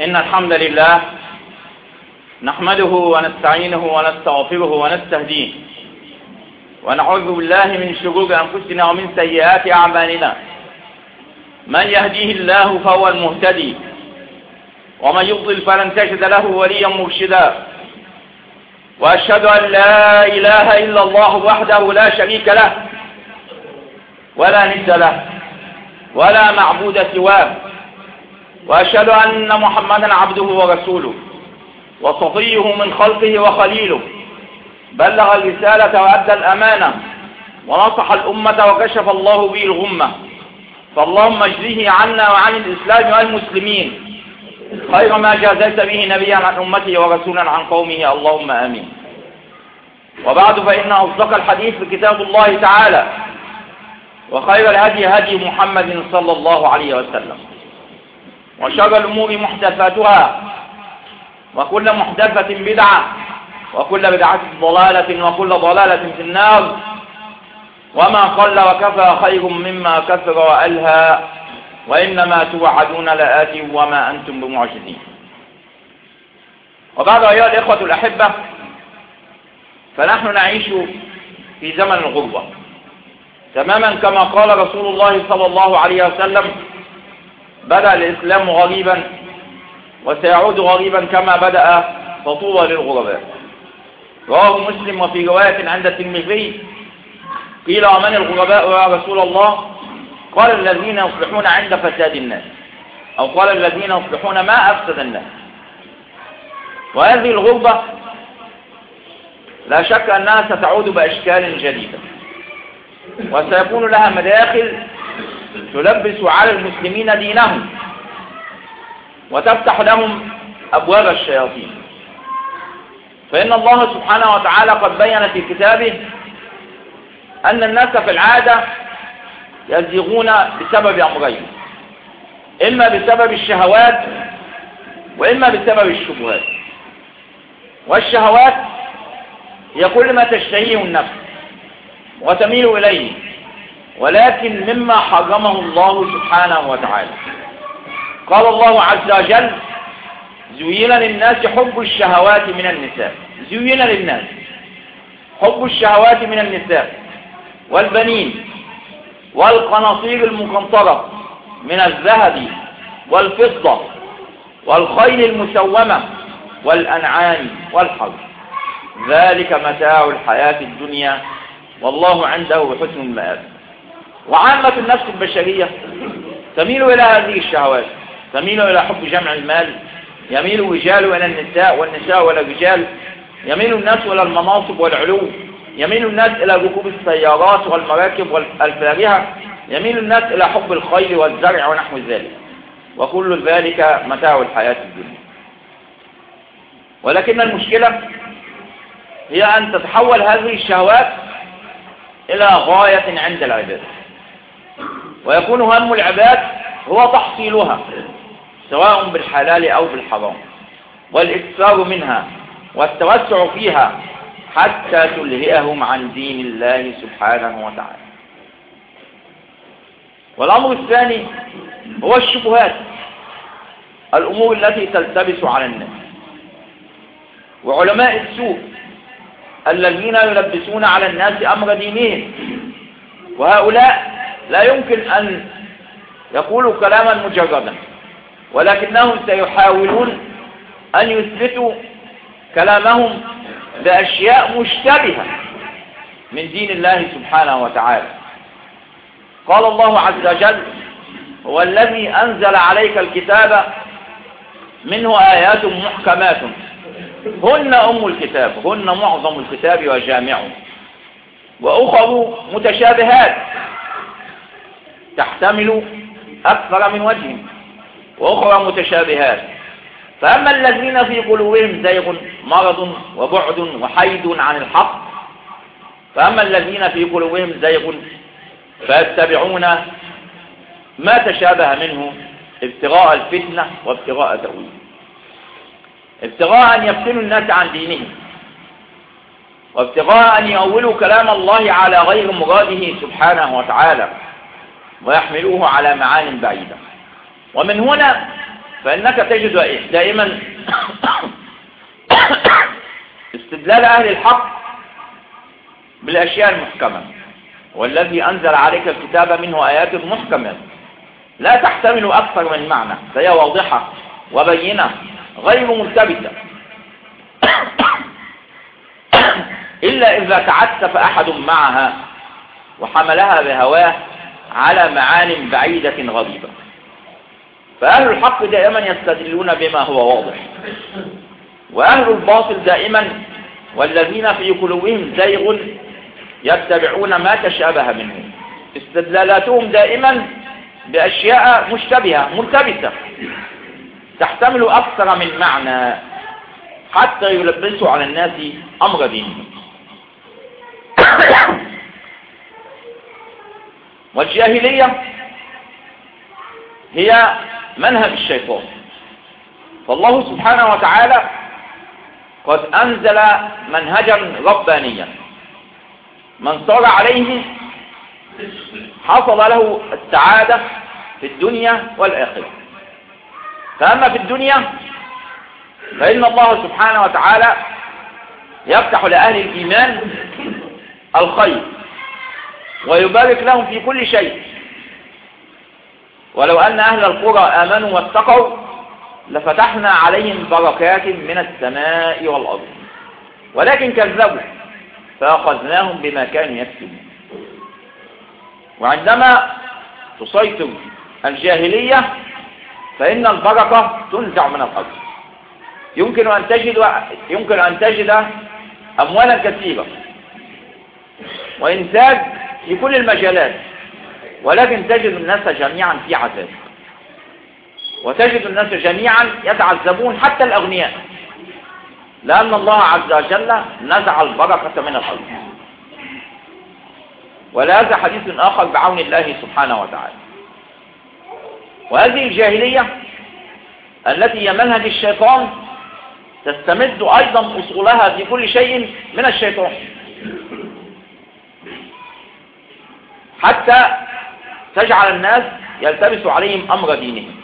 إن الحمد لله نحمده ونستعينه ونستغفره ونستهديه ونعوذ بالله من شرور أنفسنا ومن سيئات أعمالنا. من يهديه الله فهو المهتدي. ومن يضلل فلن تجد له وليا مرشدا. وأشهد أن لا إله إلا الله وحده لا شريك له. ولا ند له. ولا معبود سواه. وأشهد أن محمدا عبده ورسوله وصفيه من خلقه وخليله. بلغ الرسالة وأدى الأمانة ونصح الأمة وكشف الله به الغمة. فاللهم اجزه عنا وعن الإسلام والمسلمين. خير ما جازلت به نبيا عن أمته ورسولا عن قومه. اللهم آمين. وبعد فإن أصدق الحديث كتاب الله تعالى. وخير الهدي هدي محمد صلى الله عليه وسلم. وشر الأمور محدثاتها وكل محدثة بدعة وكل بدعة ضلالة وكل ضلالة في النار. وما قل وكفى خير مما كثر وألهى وإنما توعدون لآتي وما أنتم بمعجزين. وبعد أيها الإخوة الأحبة فنحن نعيش في زمن الغربة. تماما كما قال رسول الله صلى الله عليه وسلم بدأ الإسلام غريبا وسيعود غريبا كما بدأ فطوبى للغرباء. رواه مسلم وفي رواية عند الترمذي قيل ومن الغرباء يا رسول الله قال الذين يصلحون عند فساد الناس أو قال الذين يصلحون ما أفسد الناس. وهذه الغربة لا شك أنها ستعود بأشكال جديدة وسيكون لها مداخل تلبس على المسلمين دينهم وتفتح لهم أبواب الشياطين. فإن الله سبحانه وتعالى قد بين في كتابه أن الناس في العادة يزيغون بسبب أمرين إما بسبب الشهوات وإما بسبب الشبهات. والشهوات هي كل ما تشتهيه النفس وتميل إليه. ولكن مما حرمه الله سبحانه وتعالى. قال الله عز وجل زين للناس حب الشهوات من النساء. زين للناس حب الشهوات من النساء والبنين والقناطير المقنطرة من الذهب والفضة والخيل المسومة والأنعام والحرب ذلك متاع الحياة الدنيا والله عنده حسن المآب. وعامة النفس البشرية. تميل إلى هذه الشهوات. تميل إلى حب جمع المال. يميل الرجال إلى النساء والنساء إلى الرجال. يميل الناس إلى المناصب والعلو. يميل الناس إلى ركوب السيارات والمراكب والفارهة يميل الناس إلى حب الخيل والزرع ونحو ذلك. وكل ذلك متاع الحياة الدنيا. ولكن المشكلة هي أن تتحول هذه الشهوات إلى غاية عند العباد ويكون هم العباد هو تحصيلها سواء بالحلال أو بالحرام. والإكثار منها والتوسع فيها حتى تلهئهم عن دين الله سبحانه وتعالى. والأمر الثاني هو الشبهات الأمور التي تلتبس على الناس. وعلماء السوء الذين يلبسون على الناس أمر دينهم وهؤلاء لا يمكن أن يقولوا كلاما مجردا ولكنهم سيحاولون أن يثبتوا كلامهم بأشياء مشتبهة من دين الله سبحانه وتعالى. قال الله عز وجل هو الذي أنزل عليك الكتاب منه آيات محكمات. هن أم الكتاب هن معظم الكتاب وجامعه وأخر متشابهات. تحتمل أكثر من وجه وأخرى متشابهات. فأما الذين في قلوبهم زيغ مرض وبعد وحيد عن الحق فأما الذين في قلوبهم زيغ فيتبعون ما تشابه منه ابتغاء الفتنة وابتغاء تأويل ابتغاء أن يفتنوا الناس عن دينهم وابتغاء أن يؤولوا كلام الله على غير مراده سبحانه وتعالى. ويحملوه على معان بعيدة. ومن هنا فإنك تجد دائما استدلال أهل الحق بالأشياء المحكمة. والذي أنزل عليك الكتاب منه آيات محكمة. لا تحتمل أكثر من معنى. فهي واضحة وبينة غير ملتبسة. إلا إذا تعسف أحد معها وحملها بهواه على معان بعيدة غريبة فأهل الحق دائما يستدلون بما هو واضح. وأهل الباطل دائما والذين في قلوبهم زيغ يتبعون ما تشابه منه. استدلالاتهم دائما بأشياء مشتبهة ملتبسة. تحتمل أكثر من معنى حتى يلبسوا على الناس أمر دينهم. والجاهلية هي منهج الشيطان. فالله سبحانه وتعالى قد أنزل منهجا ربانيا. من صار عليه حصل له السعادة في الدنيا والآخرة. فأما في الدنيا فإن الله سبحانه وتعالى يفتح لأهل الإيمان الخير. ويبارك لهم في كل شيء. ولو أن أهل القرى آمنوا واتقوا لفتحنا عليهم بركات من السماء والأرض. ولكن كذبوا فأخذناهم بما كانوا يكسبون. وعندما تسيطر الجاهلية فإن البركة تنزع من الأرض. يمكن أن تجد يمكن أن تجد أموالا كثيرة. وإنتاج في كل المجالات ولكن تجد الناس جميعا في عذاب وتجد الناس جميعا يتعذبون حتى الأغنياء. لأن الله عز وجل نزع البركة من الأرض. ولهذا حديث آخر بعون الله سبحانه وتعالى. وهذه الجاهلية التي هي منهج الشيطان تستمد أيضا أصولها في كل شيء من الشيطان. حتى تجعل الناس يلتبس عليهم أمر دينهم.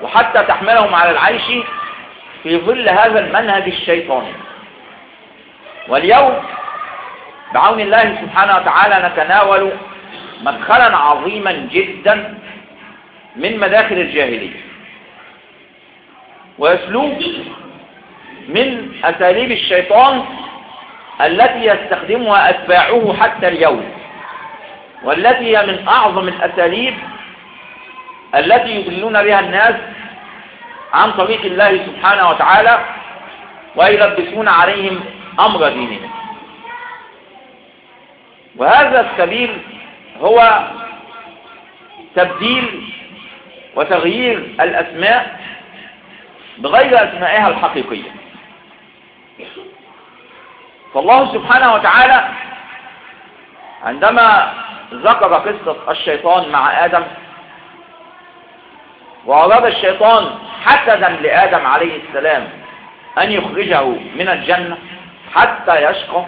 وحتى تحملهم على العيش في ظل هذا المنهج الشيطاني. واليوم بعون الله سبحانه وتعالى نتناول مدخلا عظيما جدا من مداخل الجاهلية. وأسلوب من أساليب الشيطان التي يستخدمها أتباعه حتى اليوم. والتي هي من أعظم الأساليب التي يضلون بها الناس عن طريق الله سبحانه وتعالى ويلبسون عليهم أمر دينهم. وهذا السبيل هو تبديل وتغيير الأسماء بغير أسمائها الحقيقية. فالله سبحانه وتعالى عندما ذكر قصة الشيطان مع آدم. وأراد الشيطان حسدا لآدم عليه السلام أن يخرجه من الجنة حتى يشقى.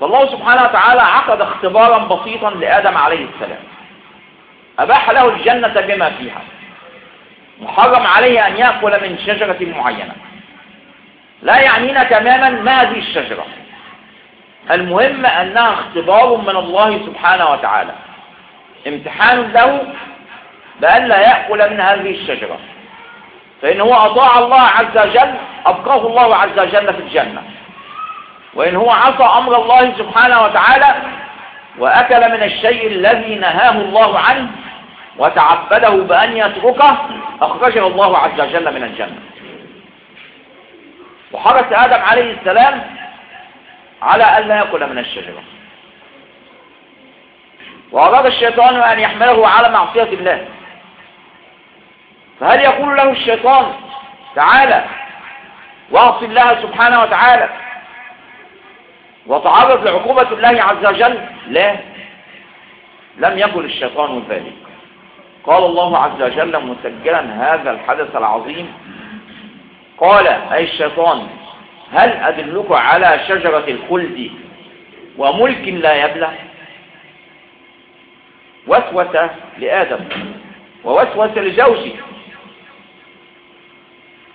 فالله سبحانه وتعالى عقد اختبارا بسيطا لآدم عليه السلام. أباح له الجنة بما فيها. محرم عليه أن يأكل من شجرة معينة. لا يعنينا تماما ما هذه الشجرة. المهم أنها اختبار من الله سبحانه وتعالى. امتحان له بأن لا يأكل من هذه الشجرة. فإن هو أطاع الله عز وجل أبقاه الله عز وجل في الجنة. وإن هو عصى أمر الله سبحانه وتعالى وأكل من الشيء الذي نهاه الله عنه وتعبده بأن يتركه أخرجه الله عز وجل من الجنة. وحرس آدم عليه السلام على أن لا يأكل من الشجرة وأراد الشيطان أن يحمله على معصية الله. فهل يقول له الشيطان تعالى واعص الله سبحانه وتعالى وتعرض لعقوبة الله عز وجل؟ لا. لم يقل الشيطان ذلك. قال الله عز وجل مسجلا هذا الحدث العظيم. قال أي الشيطان هل أدلك على شجرة الخلد وملك لا يبلى؟ وسوس لآدم ووسوس لزوجه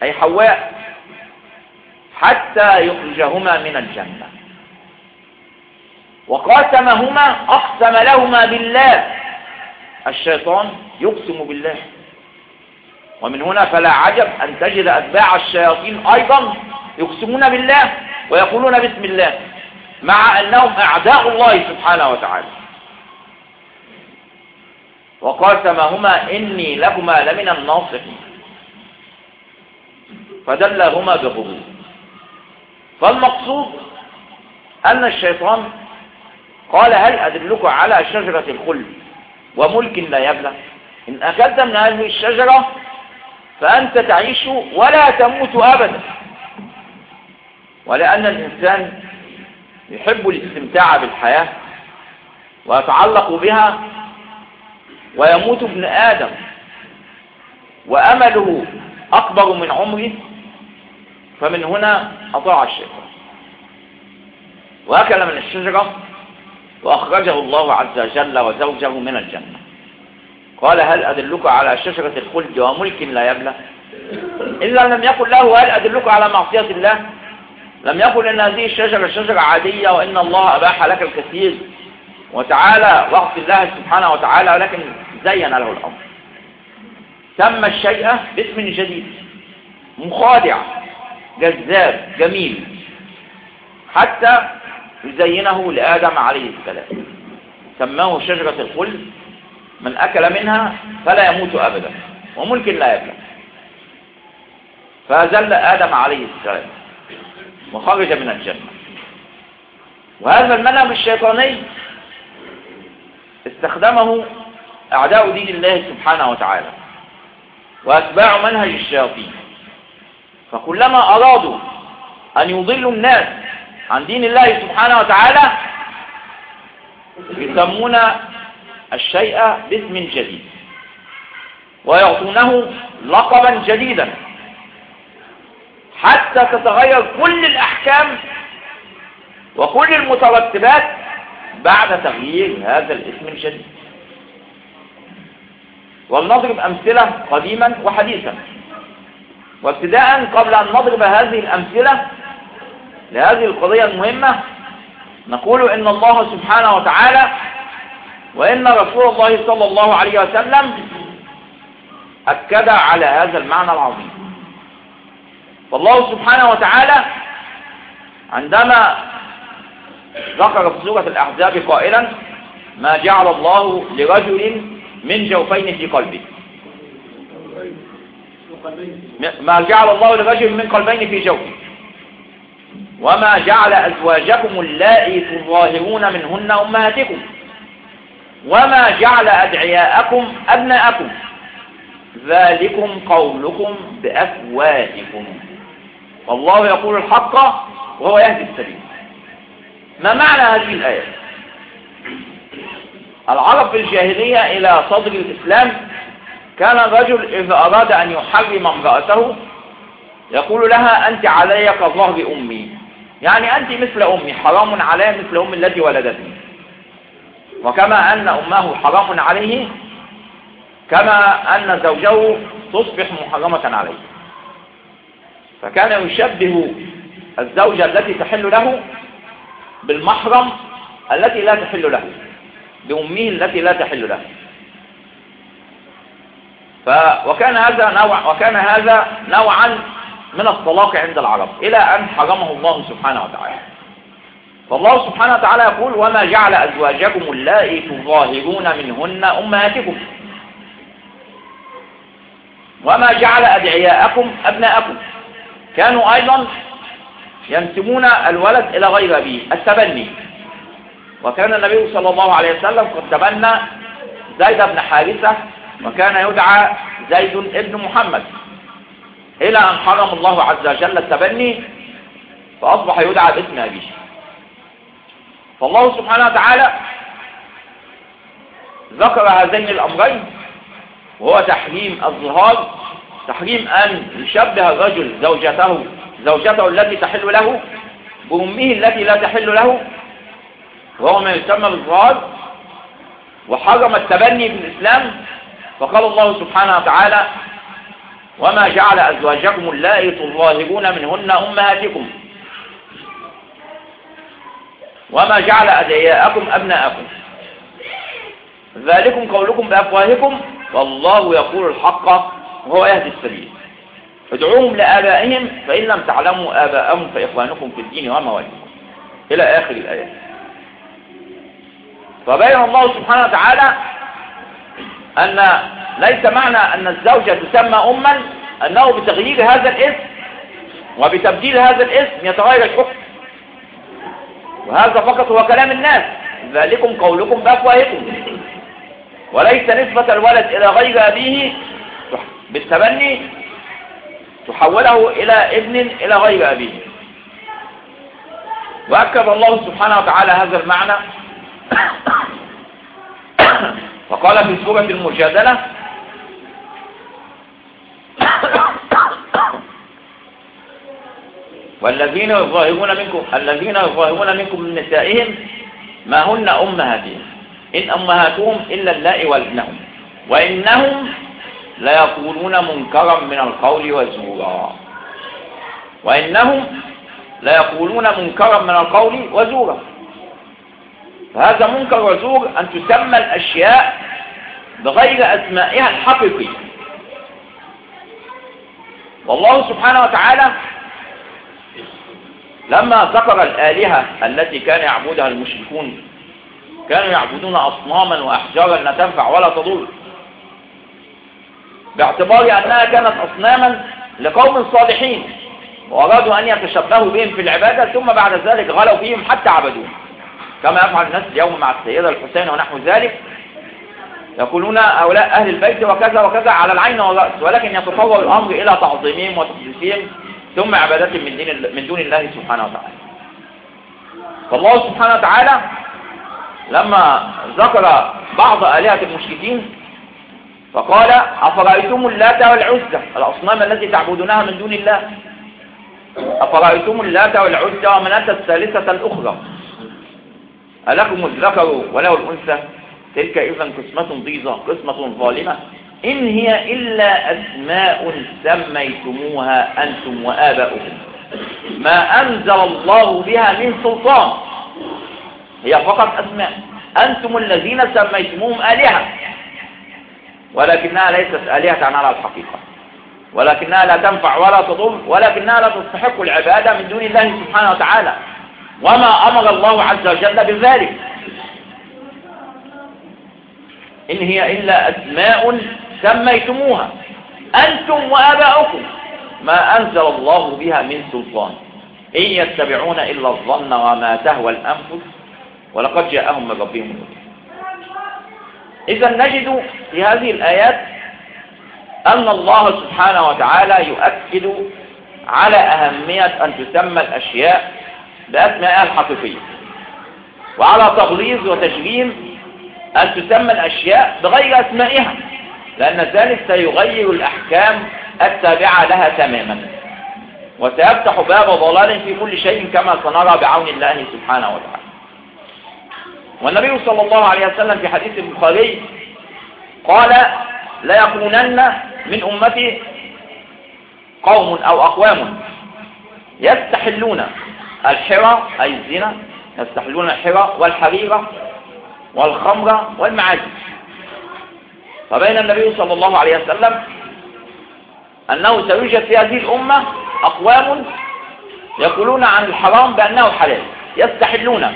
أي حواء حتى يخرجهما من الجنة. وقاسمهما أقسم لهما بالله. الشيطان يقسم بالله. ومن هنا فلا عجب أن تجد أتباع الشياطين أيضا يقسمون بالله ويقولون بسم الله مع أنهم أعداء الله سبحانه وتعالى. وقاسمهما إني لكما لمن الناصحين. فدلهما بغرور فالمقصود أن الشيطان قال هل أدلك على شجرة الخلد وملك لا يبلى؟ إن أكلت من هذه الشجرة فأنت تعيش ولا تموت أبدا. ولأن الإنسان يحب الاستمتاع بالحياة ويتعلق بها ويموت ابن آدم وأمله أكبر من عمره فمن هنا أطاع الشيطان. وأكل من الشجرة وأخرجه الله عز وجل وزوجه من الجنة. قال هل أدلك على شجرة الخلد وملك لا يبلى؟ إلا لم يقل له هل أدلك على معصية الله؟ لم يقل إن هذه الشجرة شجرة عادية وإن الله أباح لك الكثير. وتعالى وقت الله سبحانه وتعالى ولكن زين له الأمر. سمى الشيء باسم جديد مخادع جذاب جميل حتى يزينه لآدم عليه السلام. سماه شجرة الخلد من أكل منها فلا يموت أبدا وملك لا يبلغ فأزل آدم عليه السلام. وخرج من الجنة. وهذا المنهج الشيطاني استخدمه أعداء دين الله سبحانه وتعالى وأتباع منهج الشياطين. فكلما أرادوا أن يضلوا الناس عن دين الله سبحانه وتعالى يسمون الشيء باسم جديد ويعطونه لقبا جديدا. حتى تتغير كل الأحكام وكل المترتبات بعد تغيير هذا الاسم الجديد. ولنضرب أمثلة قديما وحديثا. وابتداء قبل أن نضرب هذه الأمثلة لهذه القضية المهمة نقول إن الله سبحانه وتعالى وإن رسول الله صلى الله عليه وسلم أكد على هذا المعنى العظيم. فالله سبحانه وتعالى عندما ذكر في سورة الأحزاب قائلا ما جعل الله لرجل من جوفين في قلبه. ما جعل الله لرجل من قلبين في جوفه. وما جعل أزواجكم اللائي تظاهرون منهن أمهاتكم. وما جعل أدعياءكم أبناءكم. ذلكم قولكم بأفواهكم. والله يقول الحق وهو يهدي السبيل. ما معنى هذه الآية؟ العرب في الجاهلية إلى صدر الإسلام كان الرجل إذا أراد أن يحرم امرأته يقول لها أنت علي كظهر أمي. يعني أنت مثل أمي حرام علي مثل أمي التي ولدتني. وكما أن أمه حرام عليه كما أن زوجه تصبح محرمة عليه. فكان يشبه الزوجة التي تحل له بالمحرم التي لا تحل له بأمه التي لا تحل له. ف وكان هذا نوع وكان هذا نوعا من الطلاق عند العرب إلى أن حرمه الله سبحانه وتعالى. فالله سبحانه وتعالى يقول وما جعل أزواجكم اللائي تظاهرون منهن أمهاتكم. وما جعل أدعياءكم أبناءكم. كانوا أيضا ينسبون الولد إلى غير أبيه التبني. وكان النبي صلى الله عليه وسلم قد تبنى زيد بن حارثة وكان يدعى زيد ابن محمد. إلى أن حرم الله عز وجل التبني فأصبح يدعى باسم أبيه. فالله سبحانه وتعالى ذكر هذين الأمرين وهو تحريم الظهار تحريم أن يشبه الرجل زوجته زوجته التي تحل له بأمه التي لا تحل له وهو ما يسمى بالظهار وحرم التبني في الإسلام فقال الله سبحانه وتعالى وما جعل أزواجكم اللائي تظاهرون منهن أمهاتكم. وما جعل أدعياءكم أبناءكم. ذلكم قولكم بأفواهكم والله يقول الحق. وهو يهدي السبيل. ادعوهم لآبائهم فإن لم تعلموا آباءهم فإخوانكم في الدين ومواليكم إلى آخر الآيات فبين الله سبحانه وتعالى أن ليس معنى أن الزوجة تسمى أما أنه بتغيير هذا الاسم وبتبديل هذا الاسم يتغير الحكم. وهذا فقط هو كلام الناس. ذلكم قولكم بأفواهكم. وليس نسبة الولد إلى غير أبيه بالتبني تحوله إلى ابن إلى غير أبيه. وأكد الله سبحانه وتعالى هذا المعنى. فقال في سورة المجادلة والذين يظاهرون منكم الذين يظاهرون منكم من نسائهم ما هن أمهاتهم. إن أمهاتهم إلا اللائي والدنهم وإنهم ليقولون منكرا من القول وزورا. وإنهم ليقولون منكرا من القول وزورا. فهذا منكر وزور أن تسمى الأشياء بغير أسمائها الحقيقية. والله سبحانه وتعالى لما ذكر الآلهة التي كان يعبدها المشركون كانوا يعبدون أصناما وأحجارا لا تنفع ولا تضر. باعتبار أنها كانت أصناما لقوم صالحين وأرادوا أن يتشبهوا بهم في العبادة ثم بعد ذلك غلوا فيهم حتى عبدوهم. كما يفعل الناس اليوم مع السيدة الحسين ونحو ذلك. يقولون هؤلاء أهل البيت وكذا وكذا على العين والرأس ولكن يتطور الأمر إلى تعظيمهم وتقديسهم ثم عبادتهم من, دين من دون الله سبحانه وتعالى. فالله سبحانه وتعالى لما ذكر بعض آلهة المشركين فقال أفرأيتم اللات والعزة الأصنام التي تعبدونها من دون الله. أفرأيتم اللات والعزة ومناة الثالثة الأخرى؟ ألكم الذكر وله الأنثى؟ تلك إذا قسمة ضيزة قسمة ظالمة. إن هي إلا أسماء سميتموها أنتم وآباؤكم. ما أنزل الله بها من سلطان. هي فقط أسماء. أنتم الذين سميتموهم آلهة. ولكنها ليست آلهة على الحقيقة. ولكنها لا تنفع ولا تضر ولكنها لا تستحق العبادة من دون الله سبحانه وتعالى. وما أمر الله عز وجل بذلك. إن هي إلا أسماء سميتموها. أنتم وآباؤكم. ما أنزل الله بها من سلطان. إن يتبعون إلا الظن وما تهوى الأنفس. ولقد جاءهم من ربهم إذا نجد في هذه الآيات أن الله سبحانه وتعالى يؤكد على أهمية أن تسمى الأشياء بأسمائها الحقيقية وعلى تغليظ وتجريم أن تسمى الأشياء بغير أسمائها لأن ذلك سيغير الأحكام التابعة لها تماما وسيفتح باب ضلال في كل شيء كما سنرى بعون الله سبحانه وتعالى. والنبي صلى الله عليه وسلم في حديث البخاري قال لا يكونن من أمتي قوم أو أقوام يستحلون الحرى أي الزنا يستحلون الحرى والحريرة والخمر والمعازف فبين النبي صلى الله عليه وسلم أنه سيوجد في هذه الأمة أقوام يقولون عن الحرام بأنه حلال يستحلونه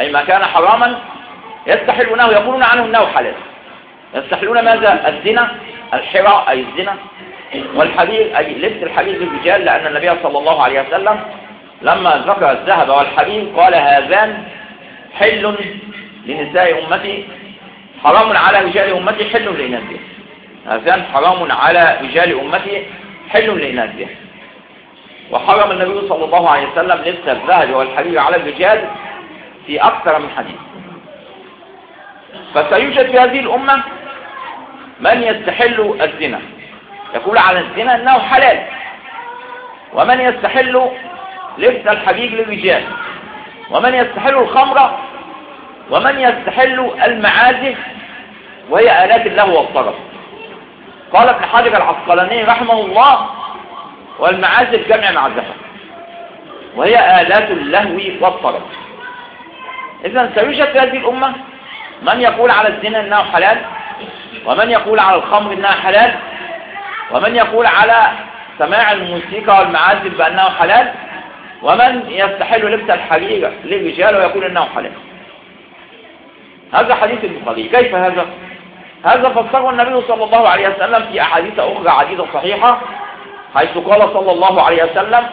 أي ما كان حراما يستحلونه يقولون عنه أنه حلال. يستحلون ماذا؟ الزنا الحرى أي الزنا والحبيب أي لبس الحبيب للرجال لأن النبي صلى الله عليه وسلم لما ذكر الذهب والحبيب قال هذان حل لنساء أمتي حرام على رجال أمتي حل لإناثها هذان حرام على رجال أمتي حل لإناثها وحرم النبي صلى الله عليه وسلم لبس الذهب والحرير على الرجال في أكثر من حديث. فسيوجد في هذه الأمة من يستحل الزنا. يقول على الزنا أنه حلال. ومن يستحل لبس الحبيب للرجال. ومن يستحل الخمر. ومن يستحل المعازف. وهي آلات الله والطرف قال ابن حجر العسقلاني رحمه الله والمعازف جمع معزفة. وهي آلات اللهو والطرب إذا سيوجد في هذه الأمة من يقول على الزنا أنه حلال ومن يقول على الخمر أنها حلال ومن يقول على سماع الموسيقى والمعازف بأنه حلال ومن يستحل لبس الحرير للرجال ويقول أنه حلال هذا حديث البخاري كيف هذا؟ هذا فسره النبي صلى الله عليه وسلم في أحاديث أخرى عديدة صحيحة حيث قال صلى الله عليه وسلم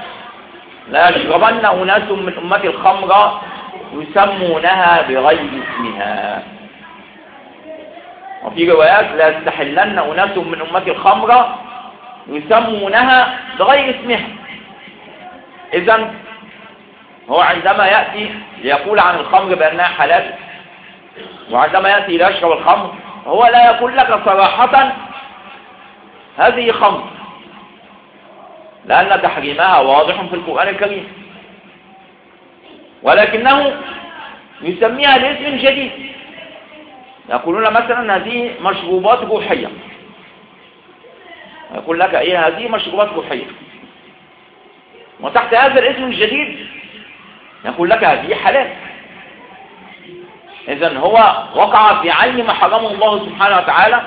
لا يشربن أناس من أمة الخمر يسمونها بغير اسمها. وفي روايات لا يستحلن أناس من أمة الخمر يسمونها بغير اسمها. إذا هو عندما يأتي ليقول عن الخمر بأنها حلال وعندما يأتي ليشرب الخمر هو لا يقول لك صراحة هذه خمر لأن تحريمها واضح في القرآن الكريم. ولكنه يسميها باسم جديد يقولون مثلا هذه مشروبات روحية يقول لك إيه هذه مشروبات روحية وتحت هذا الاسم الجديد يقول لك هذه حلال. اذا هو وقع في عين ما حرمه الله سبحانه وتعالى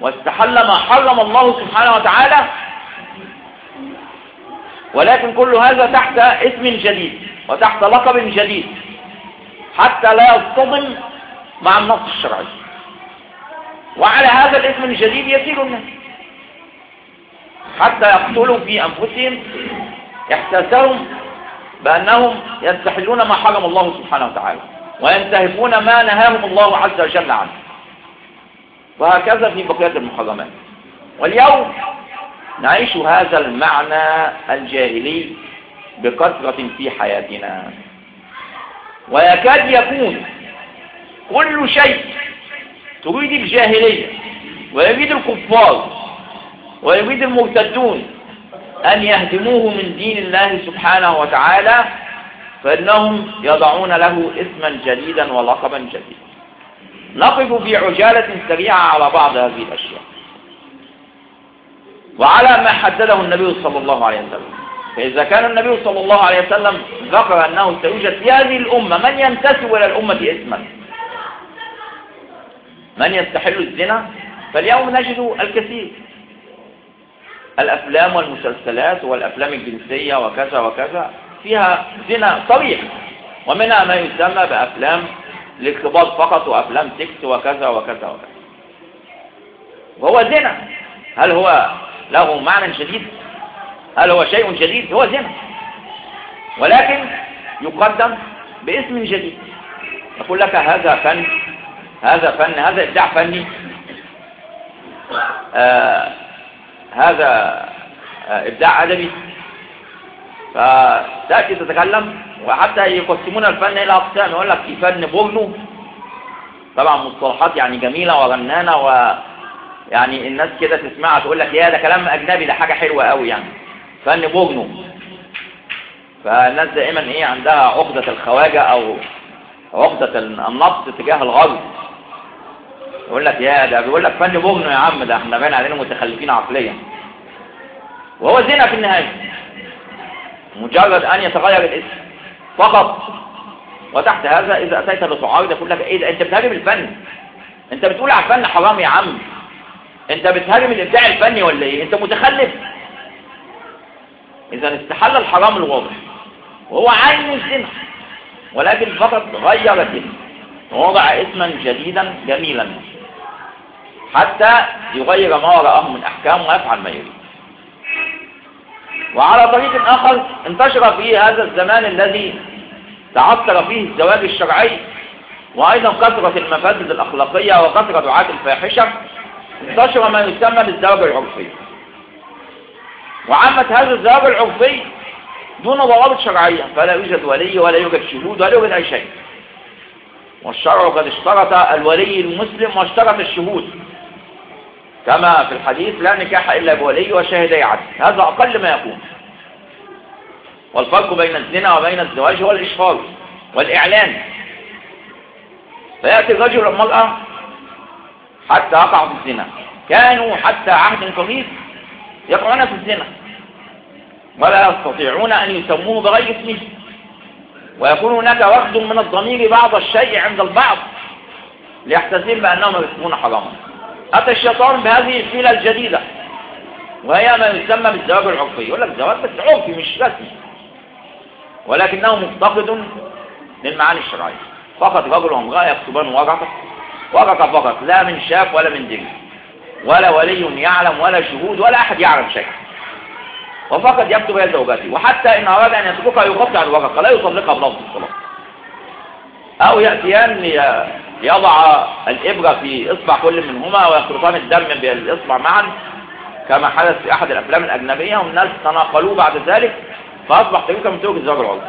واستحل ما حرم الله سبحانه وتعالى ولكن كل هذا تحت اسم جديد. وتحت لقب جديد. حتى لا يصطدم مع النص الشرعي. وعلى هذا الاسم الجديد يسير الناس حتى يقتلوا في أنفسهم إحساسهم بأنهم يستحلون ما حرم الله سبحانه وتعالى وينتهكون ما نهاهم الله عز وجل عنه. وهكذا في بقية المحرمات واليوم نعيش هذا المعنى الجاهلي بكثرة في حياتنا. ويكاد يكون كل شيء تريد الجاهلية ويريد الكفار ويريد المرتدون أن يهدموه من دين الله سبحانه وتعالى فإنهم يضعون له اسما جديدا ولقبا جديدا. نقف في عجالة سريعة على بعض هذه الأشياء. وعلى ما حدده النبي صلى الله عليه وسلم. فإذا كان النبي صلى الله عليه وسلم ذكر أنه سيوجد في هذه الأمة من ينتسب إلى الأمة اسما من يستحل الزنا؟ فاليوم نجد الكثير. الأفلام والمسلسلات والأفلام الجنسية وكذا وكذا فيها زنا صريح. ومنها ما يسمى بأفلام الاختباط فقط وأفلام تكس وكذا وكذا وكذا. وهو زنا. هل هو له معنى جديد هل هو شيء جديد هو زنا. ولكن يقدم باسم جديد. يقول لك هذا فن هذا فن هذا إبداع فني. آه هذا آه إبداع أدبي. فتأتي تتكلم وحتى يقسمون الفن إلى أقسام. يقول لك في فن بورنو طبعا مصطلحات يعني جميلة وغنانة ويعني الناس كده تسمعها تقول لك يا ده كلام أجنبي ده حاجة حلوة قوي يعني. فن بورنو فالناس دائما إيه عندها عقدة الخواجة أو عقدة النقص تجاه الغرب يقول لك يا ده بيقول لك فن بورنو يا عم ده إحنا باين علينا متخلفين عقليا. وهو زنا في النهاية. مجرد أن يتغير الاسم فقط. وتحت هذا إذا أتيت بتعارض يقول لك إيه ده؟ أنت بتهاجم الفن. أنت بتقول على الفن حرام يا عم. أنت بتهاجم الإبداع الفني ولا إيه؟ أنت متخلف. إذا استحل الحرام الواضح. وهو عين الزنا ولكن فقط غير الاسم ووضع اسما جديدا جميلا. حتى يغير ما وراءه من أحكام ويفعل ما يريد. وعلى طريق آخر انتشر في هذا الزمان الذي تعثر فيه الزواج الشرعي وأيضا كثرة المفاسد الأخلاقية وكثرة دعاة الفاحشة انتشر ما يسمى بالزواج العرفي. وعامة هذا الزواج العرفي دون ضوابط شرعية فلا يوجد ولي ولا يوجد شهود ولا يوجد أي شيء. والشرع قد اشترط الولي المسلم واشترط الشهود. كما في الحديث لا نكاح إلا بولي وشاهدي عدل. هذا أقل ما يكون. والفرق بين الزنا وبين الزواج هو الإشهار والإعلان. فيأتي الرجل والمرأة حتى يقع في الزنا. كانوا حتى عهد قريب يقعون في الزنا. ولا يستطيعون أن يسموه بغير اسمه. ويكون هناك وقت من الضمير بعض الشيء عند البعض ليحتسب بأنهم يسمون حراما. أتى الشيطان بهذه الحيلة الجديدة. وهي ما يسمى بالزواج العرفي. يقول لك زواج بس عرفي مش رسمي. ولكنه مفتقد للمعاني الشرعية. فقط رجل وامرأة يكتبان ورقة ورقة فقط. لا من شاف ولا من دري ولا ولي يعلم ولا شهود ولا أحد يعلم شيء وفقط يكتب إلى زوجته. وحتى إن أراد أن يتركها يقطع الورقة. لا يطلقها بلفظ الصلاة أو يأتيان ليضع الإبرة في إصبع كل منهما ويخلطان الدم بالإصبع معا. كما حدث في أحد الأفلام الأجنبية. والناس تناقلوه بعد ذلك. فأصبح طريقة من طرق الزواج العضوي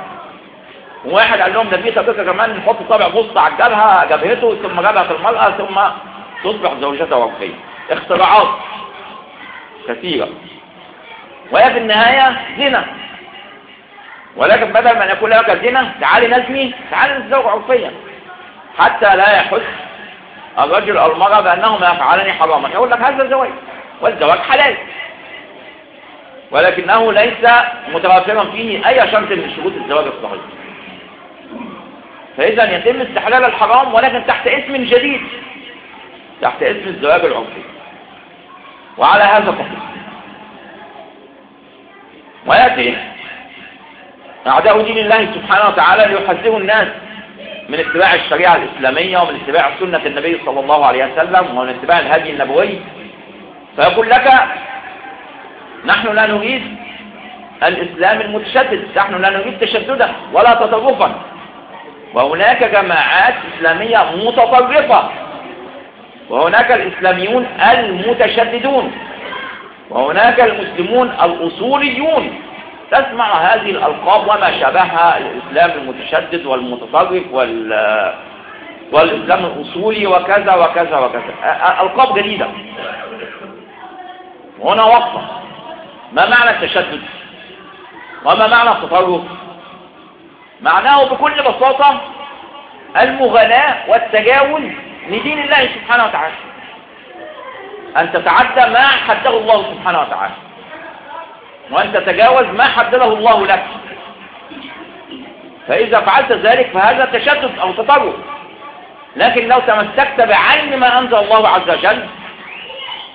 وواحد قال لهم ده في طريقة كمان. نحط طابع بص على الجبهة جبهته ثم جبهة المرأة ثم تصبح زوجته وفية اختراعات كثيرة. وهي في النهاية زنا. ولكن بدل ما نقول لك زنا تعالي نزني تعالي نتزوج عرفيا. حتى لا يحس الرجل أو المرأة بأنهما يفعلان حراما. يقول لك هذا الزواج والزواج حلال. ولكنه ليس متوافرا فيه أي شرط من شروط الزواج الصحيح. فإذا يتم استحلال الحرام ولكن تحت اسم جديد تحت اسم الزواج العرفي. وعلى هذا فقط ويأتي أعداء دين الله سبحانه وتعالى ليحذروا الناس من اتباع الشريعة الإسلامية ومن اتباع سنة النبي صلى الله عليه وسلم ومن اتباع الهدي النبوي. فيقول لك نحن لا نريد الإسلام المتشدد نحن لا نريد تشددا ولا تطرفا. وهناك جماعات إسلامية متطرفة وهناك الإسلاميون المتشددون وهناك المسلمون الأصوليون. تسمع هذه الألقاب وما شابهها الإسلام المتشدد والمتطرف وال والإسلام الأصولي وكذا وكذا وكذا. ألقاب جديدة. هنا وقفة. ما معنى التشدد؟ وما معنى التطرف؟ معناه بكل بساطة المغلاء والتجاوز لدين الله سبحانه وتعالى. أن تتعدى ما حده الله سبحانه وتعالى. وأن تتجاوز ما حدده الله لك. فإذا فعلت ذلك فهذا تشدد أو تطرف لكن لو تمسكت بعين ما أنزل الله عز وجل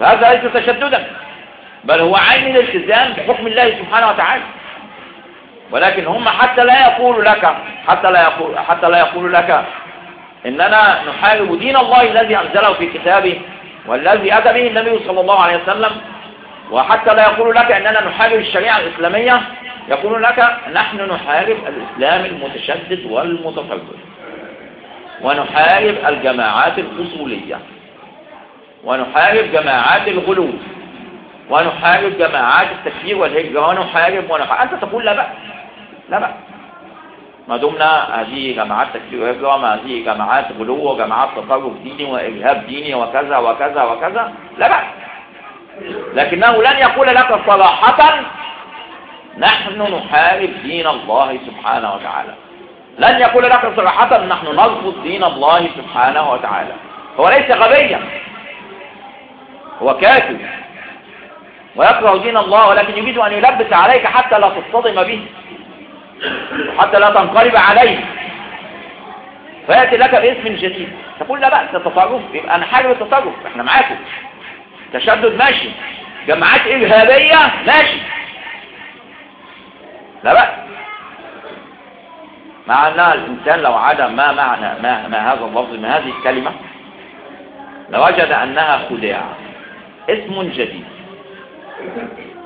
فهذا ليس تشددا. بل هو عين الالتزام بحكم الله سبحانه وتعالى. ولكن هم حتى لا يقول لك حتى لا يقول حتى لا يقول لك إننا نحارب دين الله الذي أنزله في كتابه والذي أتى به النبي صلى الله عليه وسلم. وحتى لا يقول لك إننا نحارب الشريعة الإسلامية يقول لك نحن نحارب الإسلام المتشدد والمتفرد ونحارب الجماعات الأصولية ونحارب جماعات الغلو ونحارب جماعات التكفير والهجرة ونحارب ونحارب. أنت تقول لا بأس لا بأس. ما دمنا هذه جماعات تكفير وهجرة ما هذه جماعات غلو وجماعات تطرف ديني وإرهاب ديني وكذا وكذا وكذا. لا بأس. لكنه لن يقول لك صراحة نحن نحارب دين الله سبحانه وتعالى. لن يقول لك صراحة نحن نرفض دين الله سبحانه وتعالى. هو ليس غبيا. هو كافر ويكره دين الله ولكن يريد أن يلبس عليك حتى لا تصطدم به. حتى لا تنقلب عليه. فيأتي لك باسم جديد. تقول لا بأس التصرف يبقى أنا حاجة التصرف إحنا معاكم. تشدد ماشي. جماعات إرهابية ماشي. لا بأس. مع أنها الإنسان لو عدم ما معنى ما, ما هذا اللفظ ما هذه الكلمة لوجد أنها خداع اسم جديد.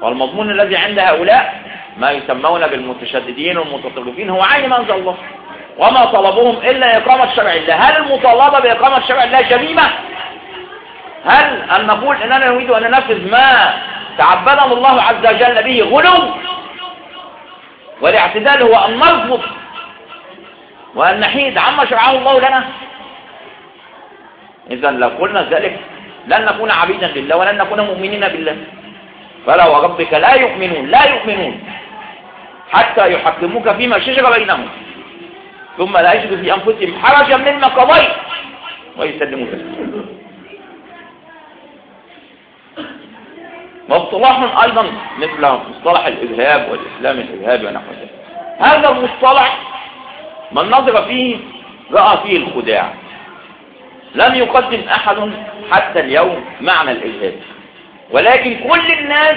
والمضمون الذي عند هؤلاء ما يسمون بالمتشددين والمتطرفين هو عين ما انزل الله. وما طلبهم إلا إقامة شرع الله. هل المطالبة بإقامة شرع الله جريمة هل أن نقول إننا نريد أن ننفذ ما تعبدنا الله عز وجل به غلو؟ والاعتدال هو أن نرفض وأن نحيد عما شرعه الله لنا. إذا لو قلنا ذلك لن نكون عبيدا لله ولن نكون مؤمنين بالله. فلا وربك لا يؤمنون لا يؤمنون. حتى يحكموك فيما شجر بينهم. ثم لا يجد في أنفسهم حرجا مما قضيت. ويسلموا تسليما واصطلاح أيضا مثل مصطلح الإرهاب والإسلام الإرهابي ونحو ذلك. هذا المصطلح من نظر فيه رأى فيه الخداع. لم يقدم أحد حتى اليوم معنى الإرهاب ولكن كل الناس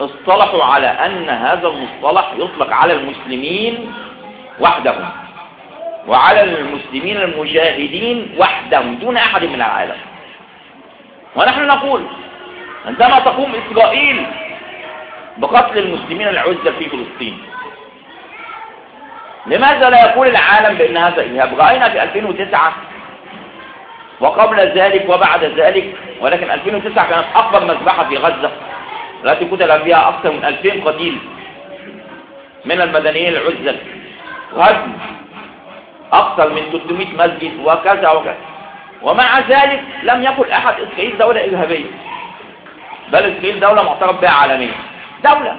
اصطلحوا على أن هذا المصطلح يطلق على المسلمين وحدهم وعلى المسلمين المجاهدين وحدهم دون أحد من العالم. ونحن نقول عندما تقوم إسرائيل بقتل المسلمين العزة في فلسطين لماذا لا يقول العالم بأن هذا إرهاب رأينا في 2009 وقبل ذلك وبعد ذلك ولكن 2009 كانت أكبر مذبحة في غزة. التي قتل فيها أكثر من 2000 قتيل من المدنيين العزل. وهدم أكثر من 300 مسجد وكذا وكذا. ومع ذلك لم يكن أحد إسرائيل دولة إرهابية بل إسرائيل دولة معترف بها عالميا. دولة.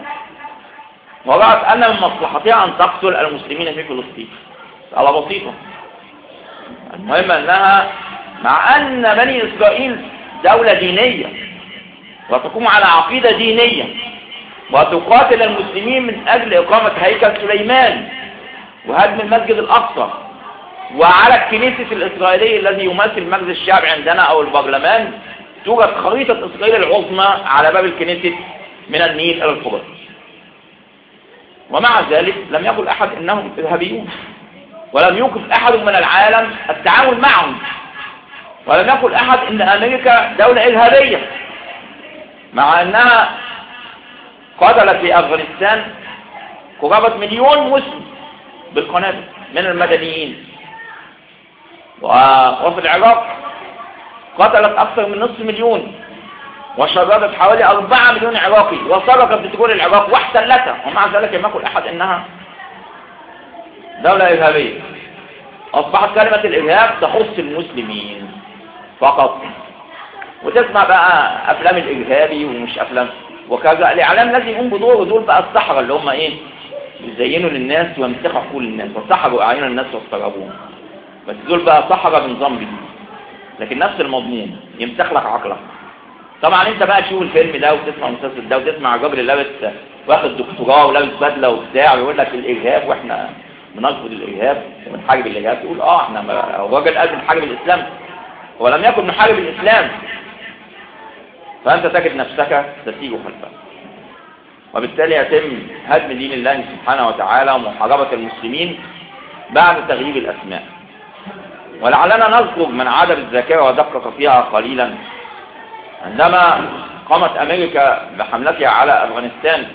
ورأت أن من مصلحتها أن تقتل المسلمين في فلسطين. على بسيطة. المهم أنها مع أن بني إسرائيل دولة دينية وتقوم على عقيدة دينية وتقاتل المسلمين من أجل إقامة هيكل سليمان وهدم المسجد الأقصى وعلى الكنيسة الإسرائيلي الذي يمثل مجلس الشعب عندنا أو البرلمان توجد خريطة إسرائيل العظمى على باب الكنيسة من النيل إلى الفرات ومع ذلك لم يقل أحد إنهم إرهابيون ولم يوقف أحد من العالم التعامل معهم ولم يقل أحد إن أمريكا دولة إرهابية مع أنها قتلت في أفغانستان قرابة مليون مسلم بالقنابل من المدنيين. وفي العراق قتلت أكثر من نصف مليون وشردت حوالي أربعة مليون عراقي. وسرقت بترول العراق واحتلتها ومع ذلك لم يقل أحد إنها دولة إرهابية. أصبحت كلمة الإرهاب تخص المسلمين. فقط. وتسمع بقى أفلام الإرهابي ومش أفلام. وكذا الإعلام لازم يقوم بدور دول بقى الصحراء اللي هم إيه؟ يزينوا للناس ويمسخوا عقول الناس وسحروا أعين الناس واسترهبوهم بس دول بقى صحراء بنظام جديد لكن نفس المضمون يمسخ لك عقلك. طبعا أنت بقى تشوف الفيلم ده وتسمع المسلسل ده وتسمع الراجل اللي لابس واخد دكتوراه ولابس بدلة وبتاع ويقول لك الإرهاب وإحنا بنرفض الإرهاب وبنحارب الإرهاب. تقول آه إحنا الراجل قال بنحارب الإسلام. ولم يكن محارب الإسلام. فأنت تجد نفسك تسيج خلفه وبالتالي يتم هدم دين الله سبحانه وتعالى ومحاربة المسلمين بعد تغيير الأسماء. ولعلنا نذكر من عدم الذاكرة ودقق فيها قليلا. عندما قامت أمريكا بحملتها على أفغانستان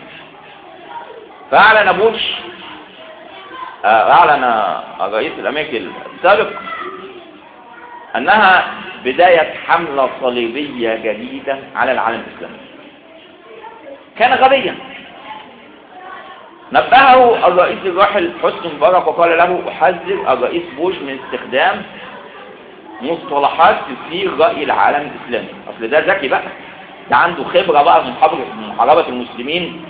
فأعلن بوش آه، أعلن الرئيس الأمريكي السابق أنها بداية حملة صليبية جديدة على العالم الإسلامي. كان غبيا. نبهه الرئيس الراحل حسن مبارك وقال له أحذر الرئيس بوش من استخدام مصطلحات تثير رأي العالم الإسلامي. أصل ده ذكي بقى. ده عنده خبرة بقى في محاربة المسلمين.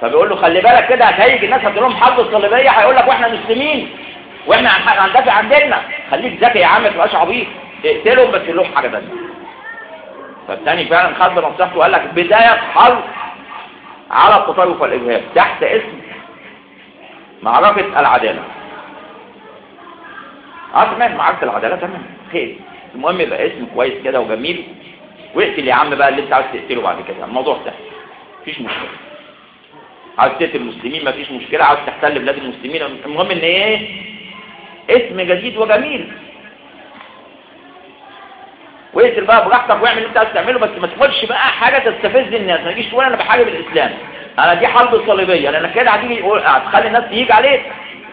فبيقول له خلي بالك كده هتيجي الناس هتقول لهم حرب الصليبية هيقول لك وإحنا مسلمين. وإحنا هندافع عن ديننا خليك ذكي يا عم ما تبقاش عبيط. اقتلهم بس لهم حاجة ثانية فالتاني فعلا خد بنصيحته وقال لك بداية حرب على التطرف والإرهاب تحت اسم معركة العدالة. آه تمام معركة العدالة تمام. خير. المهم يبقى اسم كويس كده وجميل. واقتل يا عم بقى اللي انت عايز تقتله بعد كده. الموضوع سهل. مفيش مشكلة. عايز تقتل المسلمين مفيش مشكلة. عايز تحتل بلاد المسلمين. المهم ان إيه؟ اسم جديد وجميل. واقتل بقى براحتك واعمل اللي انت عايز تعمله بس ما تقولش بقى حاجة تستفز الناس ما تجيش تقول أنا بحارب الاسلام أنا دي حرب صليبية لأن كده هتيجي هتخلي الناس تيجي عليك.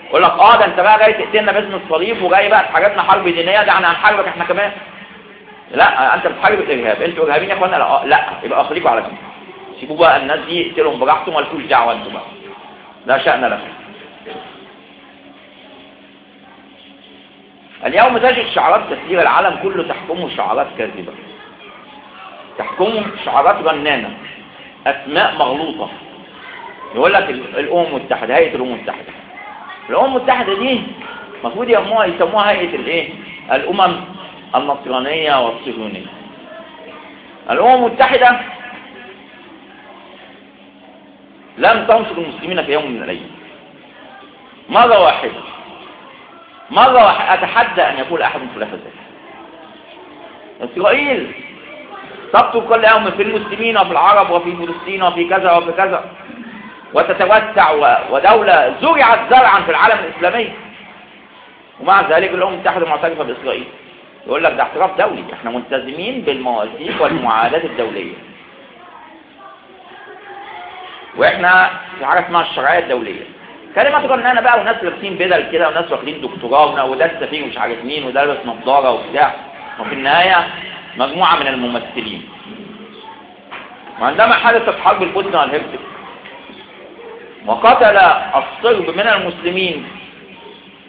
يقول لك آه ده أنت بقى جاي تقتلنا باسم الصليب وجاي بقى تحاربنا حرب دينية ده إحنا هنحاربك إحنا كمان. لا أنت بتحارب الإرهاب. أنتوا إرهابيين يا اخوانا لا آه لا. يبقى خليكوا على كده سيبوا بقى الناس دي يقتلهم براحتهم مالكوش دعوة أنتوا بقى. لا شأن لكم. اليوم تجد شعارات كثيرة العالم كله تحكمه شعارات كاذبة. تحكمه شعارات غنانة أسماء مغلوطة. يقول لك الأمم المتحدة هيئة الأمم المتحدة. الأمم المتحدة دي المفروض يسموها يسموها هيئة الإيه؟ الأمم النصرانية والصهيونية. الأمم المتحدة لم تنصر المسلمين في يوم من الأيام. مرة واحدة. مرة أتحدى أن يقول أحد خلاف ذلك إسرائيل تقتل كل يوم في المسلمين وفي العرب وفي فلسطين وفي كذا وفي كذا. وتتوسع ودولة زرعت زرعا في العالم الإسلامي. ومع ذلك الأمم المتحدة معترفة بإسرائيل. يقول لك ده اعتراف دولي. إحنا ملتزمين بالمواثيق والمعاهدات الدولية. وإحنا في حاجة اسمها الشرعية الدولية. كلمة رنانة بقى وناس لابسين بدل كده وناس واخدين دكتوراه وده السفير مش عارف مين وده لابس وبتاع. وفي النهاية مجموعة من الممثلين. وعندما حدثت حرب البوسنة والهرسك وقتل الصرب من المسلمين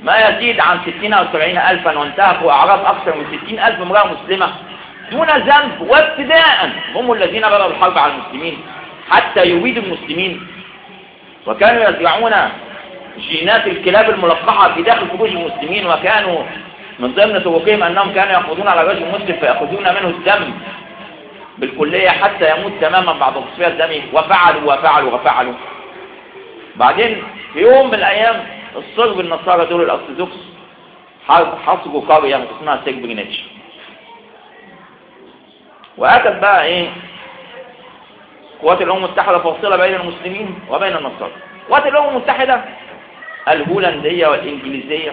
ما يزيد عن ستين أو سبعين ألفا وانتهكوا أعراض أكثر من ستين ألف امرأة مسلمة دون ذنب وابتداء. هم الذين بدأوا الحرب على المسلمين حتى يريدوا المسلمين. وكانوا يزرعون جينات الكلاب الملقحة في داخل كبوش المسلمين وكانوا من ضمن طرقهم أنهم كانوا يأخذون على الرجل المسلم فيأخذون منه الدم بالكلية حتى يموت تماما بعد تصفية دمه وفعلوا وفعلوا وفعلوا. بعدين في يوم من الأيام الصرب النصارى دول الأرثوذكس حصروا قرية اسمها سيجبرينيتش وأتت بقى إيه؟ قوات الأمم المتحدة فاصلة بين المسلمين وبين النصارى. قوات الأمم المتحدة الهولندية والإنجليزية.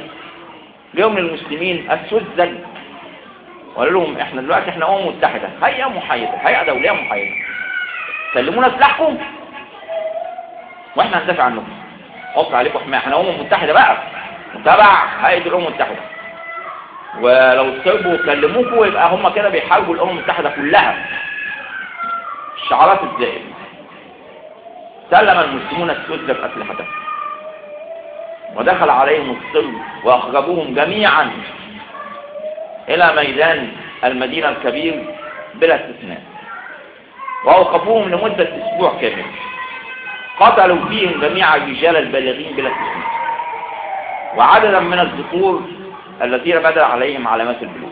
اليوم للمسلمين السذج وقالوا لهم إحنا دلوقتي إحنا أمم متحدة. هيئة محايدة هيئة دولية محايدة. سلمونا سلاحكم وإحنا هندافع عنكم. حط عليكم حمايه إحنا أمم متحدة بقى. تبع هيئة الأمم المتحدة. ولو صربوا كلموكم يبقى هم كده بيحاربوا الأمم المتحدة كلها. الشعارات إزاي سلم المسلمون السذج اسلحتهم ودخل عليهم الصلب وأخرجوهم جميعا إلى ميدان المدينة الكبير بلا استثناء. وأوقفوهم لمدة أسبوع كامل. قتلوا فيهم جميع الرجال البالغين بلا استثناء. وعددا من الذكور الذين بدأ عليهم علامات البلوغ.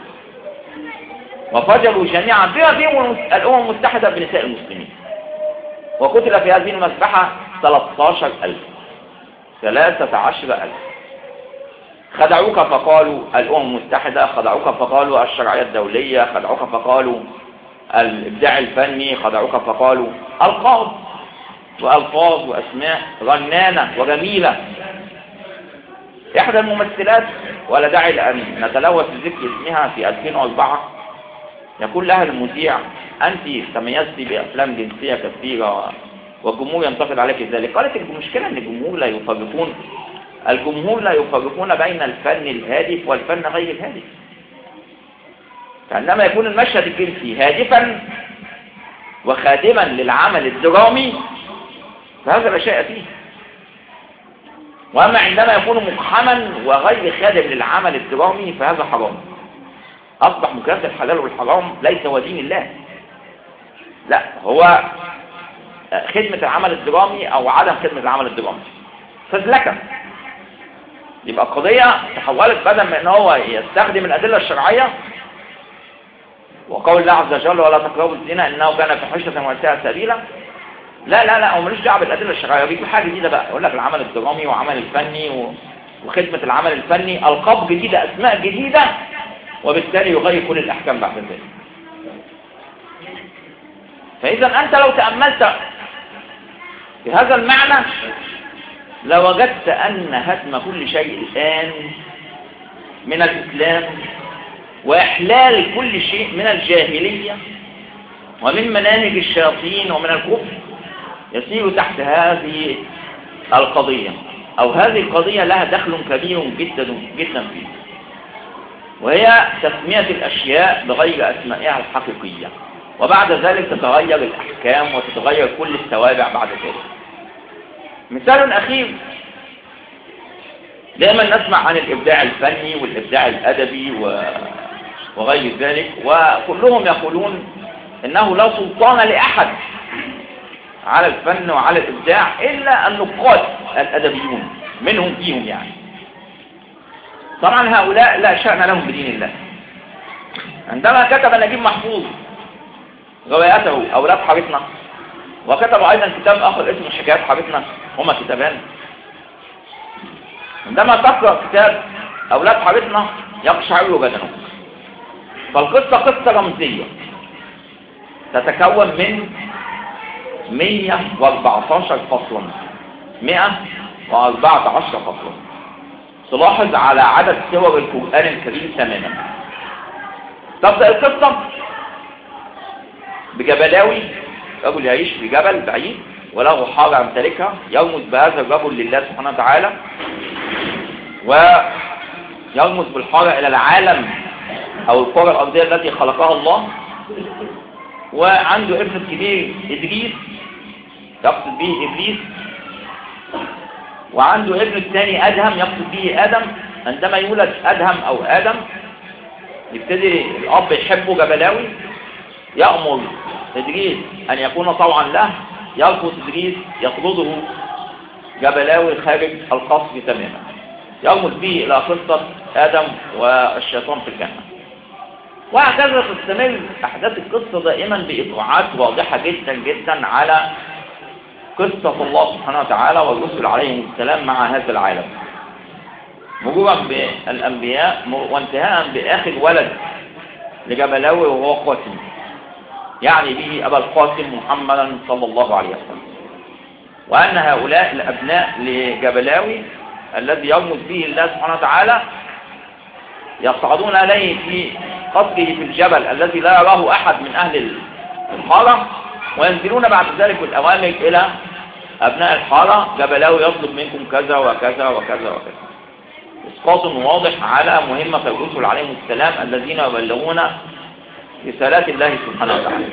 وفجروا جميعا بما فيهم الأمم المتحدة بنساء المسلمين. وقتل في هذه المسبحة 13 ألف. ثلاثة عشر ألف. خدعوك فقالوا الأمم المتحدة خدعوك فقالوا الشرعية الدولية خدعوك فقالوا الإبداع الفني خدعوك فقالوا ألقاب وألفاظ وأسماء رنانة وجميلة. إحدى الممثلات ولا داعي لأن نتلوث ذكر اسمها في 2004 يقول لها المذيع أنت تميزت بأفلام جنسية كثيرة والجمهور ينتقد عليك ذلك قالت المشكلة أن الجمهور لا يفرقون الجمهور لا يفرقون بين الفن الهادف والفن غير الهادف. فعندما يكون المشهد الجنسي هادفا وخادما للعمل الدرامي فهذا لا شيء فيه. وأما عندما يكون مقحما وغير خادم للعمل الدرامي فهذا حرام. أصبح مكافة الحلال والحرام ليس هو دين الله. لا هو خدمة العمل الدرامي أو عدم خدمة العمل الدرامي. فزلكة يبقى القضية تحولت بدل من إن هو يستخدم الأدلة الشرعية وقول الله عز وجل ولا تقربوا الزنا إنه كان فحشة وساء سبيلا. لا لا لا هو ملوش دعوة بالأدلة الشرعية. بيجيب حاجة جديدة بقى. يقول لك العمل الدرامي وعمل الفني و... وخدمة العمل الفني ألقاب جديدة أسماء جديدة وبالتالي يغير كل الأحكام بعد ذلك. فإذا أنت لو تأملت في هذا المعنى لوجدت أن هدم كل شيء الآن من الإسلام وإحلال كل شيء من الجاهلية ومن مناهج الشياطين ومن الكفر يسير تحت هذه القضية أو هذه القضية لها دخل كبير جدا جدا فيه. وهي تسمية الأشياء بغير أسمائها الحقيقية. وبعد ذلك تتغير الأحكام وتتغير كل التوابع بعد ذلك. مثال أخير. دائما نسمع عن الإبداع الفني والإبداع الأدبي وغير ذلك وكلهم يقولون إنه لا سلطان لأحد على الفن وعلى الإبداع إلا النقاد الأدبيون منهم فيهم يعني. طبعا هؤلاء لا شأن لهم بدين الله. عندما كتب نجيب محفوظ رواياته أولاد حارتنا وكتب أيضا كتاب آخر اسمه حكايات حبيبنا هما كتابان. عندما تقرأ كتاب أولاد حبيبنا يقشعر بدنه. فالقصة قصة رمزية. تتكون من 114 فصلا. 114 فصلا. تلاحظ على عدد سور القرآن الكريم تماما. تبدأ القصة بجبلاوي. رجل يعيش في جبل بعيد. وله حاجة يمتلكها يرمز بهذا الرجل لله سبحانه وتعالى. ويرمز بالحاجة إلى العالم أو الكرة الأرضية التي خلقها الله. وعنده ابن كبير إدريس. يقصد به إبليس وعنده ابن الثاني أدهم يقصد به آدم. عندما يولد أدهم أو آدم يبتدي الأب يحبه جبلاوي. يأمر إدريس أن يكون طوعا له. يرفض إدريس يطرده جبلاوي خارج القصر تماما. يرمز به إلى قصة آدم والشيطان في الجنة. وهكذا تستمر أحداث القصة دائما بإطلاعات واضحة جدا جدا على قصة الله سبحانه وتعالى والرسل عليهم السلام مع هذا العالم. مرورا بالأنبياء وانتهاء بآخر ولد لجبلاوي وهو قاسم يعني به أبا القاسم محمدا صلى الله عليه وسلم. وأن هؤلاء الأبناء لجبلاوي الذي يرمز به الله سبحانه وتعالى يصعدون عليه في قصره في الجبل الذي لا يراه أحد من أهل الحارة وينزلون بعد ذلك بالأوامر إلى أبناء الحارة جبلاوي يطلب منكم كذا وكذا وكذا وكذا. إسقاط واضح على مهمة الرسل عليهم السلام الذين يبلغون رسالات الله سبحانه وتعالى.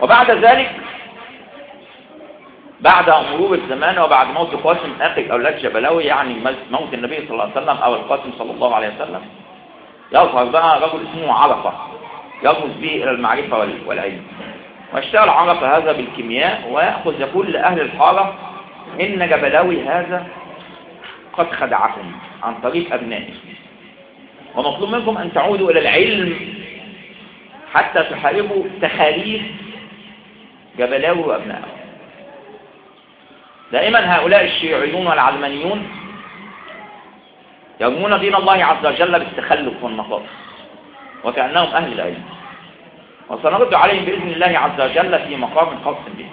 وبعد ذلك بعد مرور الزمان وبعد موت قاسم آخر أولاد جبلاوي يعني موت النبي صلى الله عليه وسلم أو القاسم صلى الله عليه وسلم يظهر بقى رجل اسمه عرفة يرمز به إلى المعرفة والعلم. واشتغل عرفة هذا بالكيمياء ويأخذ يقول لأهل الحارة إن جبلاوي هذا قد خدعكم عن طريق أبنائه. ومطلوب منكم أن تعودوا إلى العلم حتى تحاربوا تخاريف جبلاوي وأبنائه. دائما هؤلاء الشيوعيون والعلمانيون يرمون دين الله عز وجل بالتخلف والنقاص وكأنهم أهل العلم. وسنرد عليهم بإذن الله عز وجل في مقام خاص به.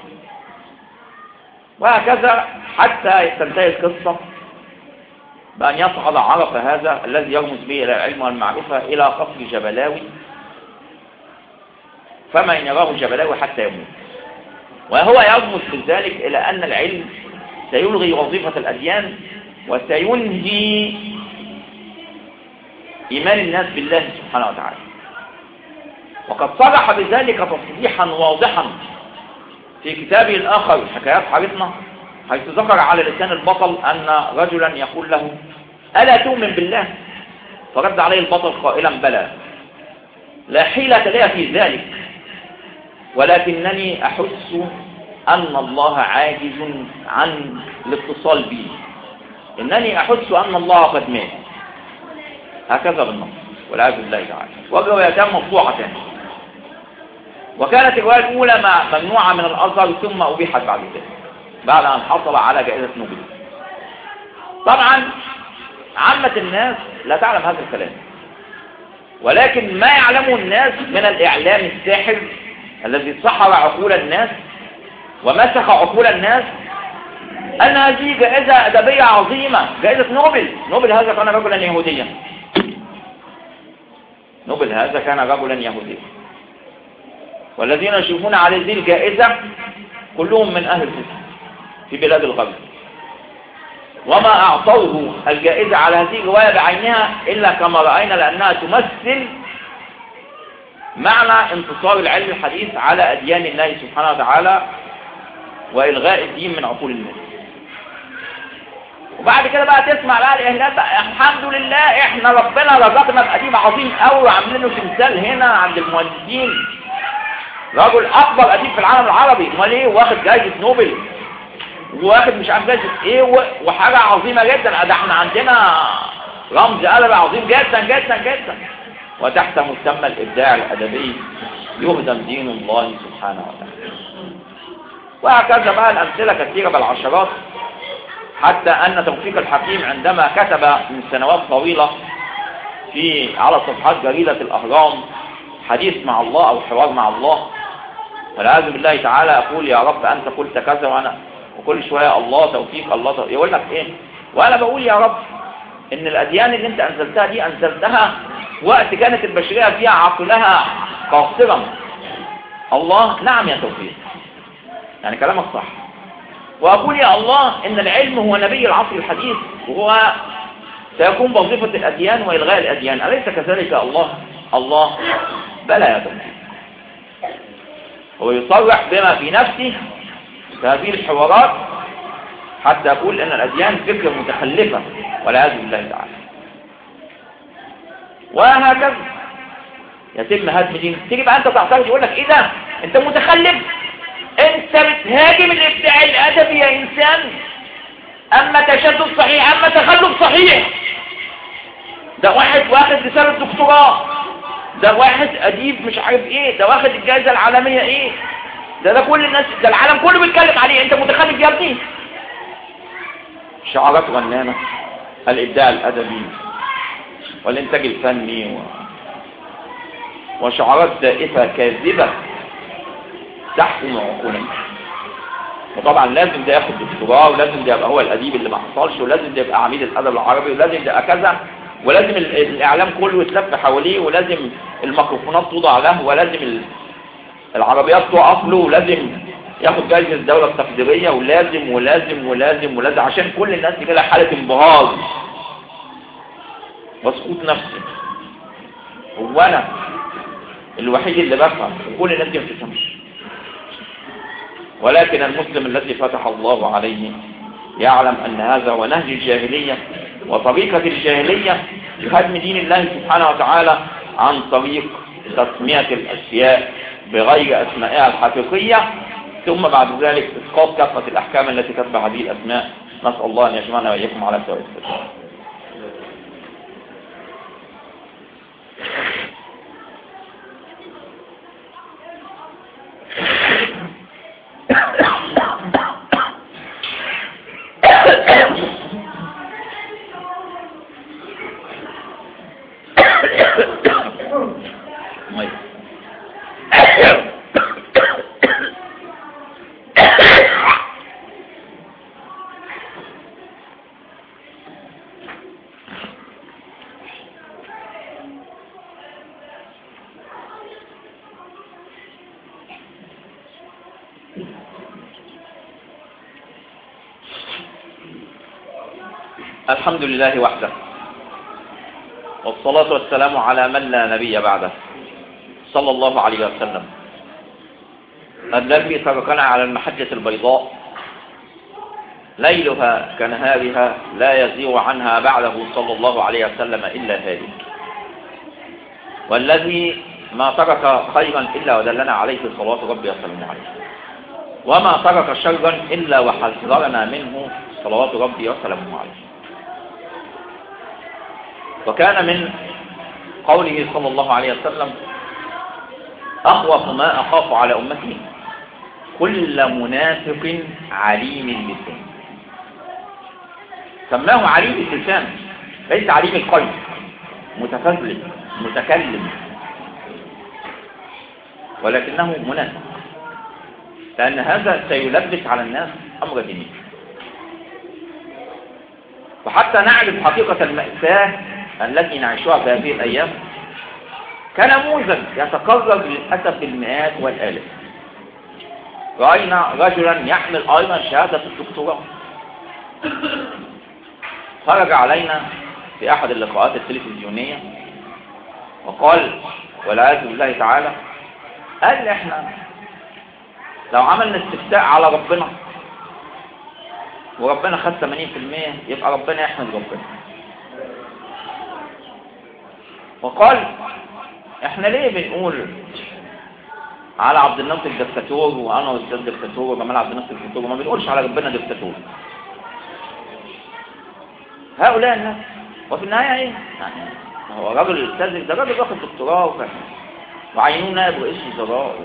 وهكذا حتى تنتهي القصة بأن يصعد عرف هذا الذي يرمز به إلى العلم والمعرفة إلى قصر جبلاوي فما إن يراه جبلاوي حتى يموت. وهو يرمز بذلك إلى أن العلم سيلغي وظيفة الأديان وسينهي إيمان الناس بالله سبحانه وتعالى. وقد صرح بذلك تصريحا واضحا في كتابه الآخر حكايات حارتنا حيث ذكر على لسان البطل أن رجلا يقول له ألا تؤمن بالله؟ فرد عليه البطل قائلا بلى. لا حيلة لي في ذلك. ولكنني أحس أن الله عاجز عن الاتصال بي. إنني أحس أن الله قد مات. هكذا بالنص. والعياذ بالله تعالى. والروايتان مفتوحتان وكانت الرواية الأولى ممنوعة من الأزهر ثم أبيحت بعد ذلك. بعد أن حصل على جائزة نوبل. طبعا عامة الناس لا تعلم هذا الكلام. ولكن ما يعلمه الناس من الإعلام الساحر الذي سحر عقول الناس ومسخ عقول الناس أن هذه جائزة أدبية عظيمة جائزة نوبل. نوبل هذا كان رجلا يهوديا. نوبل هذا كان رجلا يهوديا. والذين يشرفون على هذه الجائزة كلهم من أهل الفتح في بلاد الغرب. وما أعطوه الجائزة على هذه الرواية بعينها إلا كما رأينا لأنها تمثل معنى انتصار العلم الحديث على أديان الله سبحانه وتعالى وإلغاء الدين من عقول الناس. وبعد كده بقى تسمع بقى الإهلال الحمد لله إحنا ربنا رزقنا بقديم عظيم قوي وعاملين له تمثال هنا عند المهندسين. رجل أكبر أديب في العالم العربي. أمال إيه؟ واخد جايزة نوبل. واخد مش عارف جايزة إيه وحاجة عظيمة جدا. ده إحنا عندنا رمز قلب عظيم جدا جدا جدا. وتحت مسمى الإبداع الأدبي يهدم دين الله سبحانه وتعالى. وهكذا بقى الأمثلة كثيرة بالعشرات حتى أن توفيق الحكيم عندما كتب من سنوات طويلة في على صفحات جريدة الأهرام حديث مع الله أو حوار مع الله. والعياذ بالله تعالى أقول يا رب أنت قلت كذا وأنا وكل شوية الله توفيق الله توفيق. يقول لك إيه؟ وأنا بقول يا رب إن الأديان اللي أنت أنزلتها دي أنزلتها وقت كانت البشرية فيها عقلها قاصرا. الله نعم يا توفيق. يعني كلامك صح. وأقول يا الله إن العلم هو نبي العصر الحديث وهو سيكون وظيفة الأديان وإلغاء الأديان. أليس كذلك الله؟ الله بلى يا توفيق. هو يصرح بما في نفسه في هذه الحوارات حتى يقول أن الأديان فكرة متخلفة والعياذ بالله تعالى. وهكذا. يتم هدم دين. تيجي بقى انت تعترض يقول لك إيه ده؟ أنت متخلف. أنت بتهاجم الإبداع الأدبي يا إنسان. أما تشدد صحيح أما تخلف صحيح. ده واحد واخد رسالة دكتوراه ده واحد أديب مش عارف إيه. ده واخد الجائزة العالمية إيه. ده ده كل الناس ده العالم كله بيتكلم عليه. أنت متخلف يا ابني. شعارات غنانة الإبداع الأدبي. والإنتاج الفني و... وشعارات دائفة كاذبة تحكم عقولنا. وطبعا لازم ده ياخد دكتوراه ولازم ده يبقى هو الأديب اللي ما حصلش ولازم ده يبقى عميد الأدب العربي ولازم ده كذا. ولازم الإعلام كله يتلف حواليه ولازم الميكروفونات توضع له ولازم العربيات تقف له ولازم ياخد جائزة الدولة التقديرية ولازم ولازم ولازم ولازم عشان كل الناس كده حالة انبهار مسقوط نفسي. هو أنا الوحيد اللي بفهم وكل الناس دي ما بتفهمش. ولكن المسلم الذي فتح الله عليه يعلم أن هذا هو نهج الجاهلية وطريقة الجاهلية لهدم دين الله سبحانه وتعالى عن طريق تسمية الأشياء بغير أسمائها الحقيقية ثم بعد ذلك إسقاط كافة الأحكام التي تتبع هذه الأسماء. نسأل الله أن يجمعنا وإياكم على سواء السلام Yeah. الحمد لله وحده. والصلاة والسلام على من لا نبي بعده. صلى الله عليه وسلم. الذي تركنا على المحجة البيضاء. ليلها كنهارها لا يزيغ عنها بعده صلى الله عليه وسلم إلا هذه. والذي ما ترك خيرا إلا ودلنا عليه صلوات ربي وسلم عليه. وما ترك شرا إلا وحذرنا منه صلوات ربي وسلامه عليه. وكان من قوله صلى الله عليه وسلم أخوف ما أخاف على أمتي. كل منافق عليم اللسان سماه عليم اللسان ليس عليم القلب. متفزلم متكلم. ولكنه منافق. لأن هذا سيلبس على الناس أمر ديني وحتى نعرف حقيقة المأساة التي نعيشها في هذه الأيام كنموذج يتكرر للأسف بالمئات والآلاف. رأينا رجلا يحمل أيضا شهادة الدكتوراه. خرج علينا في أحد اللقاءات التلفزيونية وقال والعياذ بالله تعالى قال إحنا لو عملنا استفتاء على ربنا وربنا خد 80% يبقى ربنا يحمد ربنا. وقال إحنا ليه بنقول على عبد الناصر دكتاتور وأنا أستاذ دكتاتور وجمال عبد الناصر دكتاتور وما بنقولش على ربنا دكتاتور هؤلاء الناس وفي النهاية إيه؟ يعني هو راجل الاستاذ ده راجل واخد دكتوراه وفاهم وعينوه نائب رئيس وزراء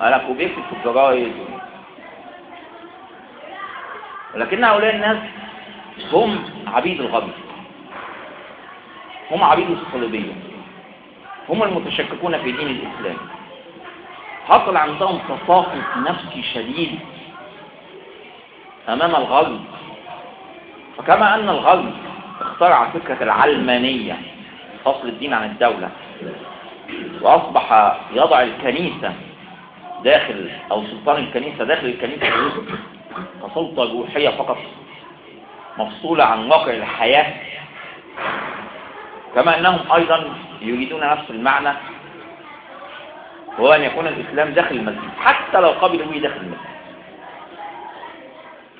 قالك وبيكتب في الجرايد ولكن هؤلاء الناس هم عبيد الغرب هم عبيد الصليبية. هم المتشككون في دين الإسلام. حصل عندهم تساقط نفسي شديد أمام الغرب فكما أن الغرب اخترع فكرة العلمانية فصل الدين عن الدولة. وأصبح يضع الكنيسة داخل أو سلطان الكنيسة داخل الكنيسة كسلطة روحية فقط مفصولة عن واقع الحياة. كما أنهم أيضا يريدون نفس المعنى وهو أن يكون الإسلام داخل المسجد حتى لو قبلوا به داخل المسجد.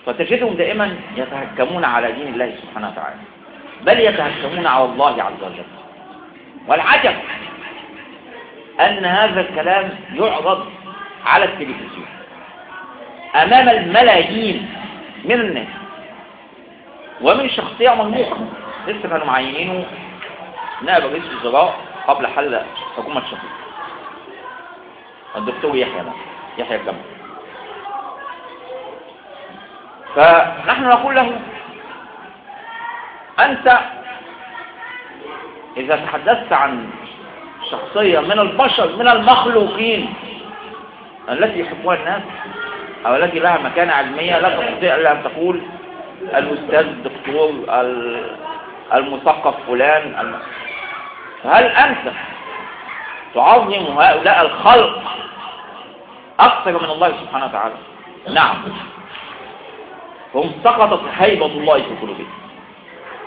فتجدهم دائما يتهكمون على دين الله سبحانه وتعالى بل يتهكمون على الله عز وجل. والعجب أن هذا الكلام يعرض على التلفزيون. أمام الملايين من الناس ومن شخصية مرموقة لسه كانوا معينينه نائب رئيس الوزراء قبل حل حكومة شفيق الدكتور يحيى ده يحيى الجمل. فنحن نقول له أنت إذا تحدثت عن شخصية من البشر من المخلوقين التي يحبها الناس أو التي لها مكانة علمية لا تستطيع إلا أن تقول الأستاذ الدكتور المثقف فلان هل أنت تعظم هؤلاء الخلق أكثر من الله سبحانه وتعالى؟ نعم. هم سقطت هيبة الله في قلوبهم.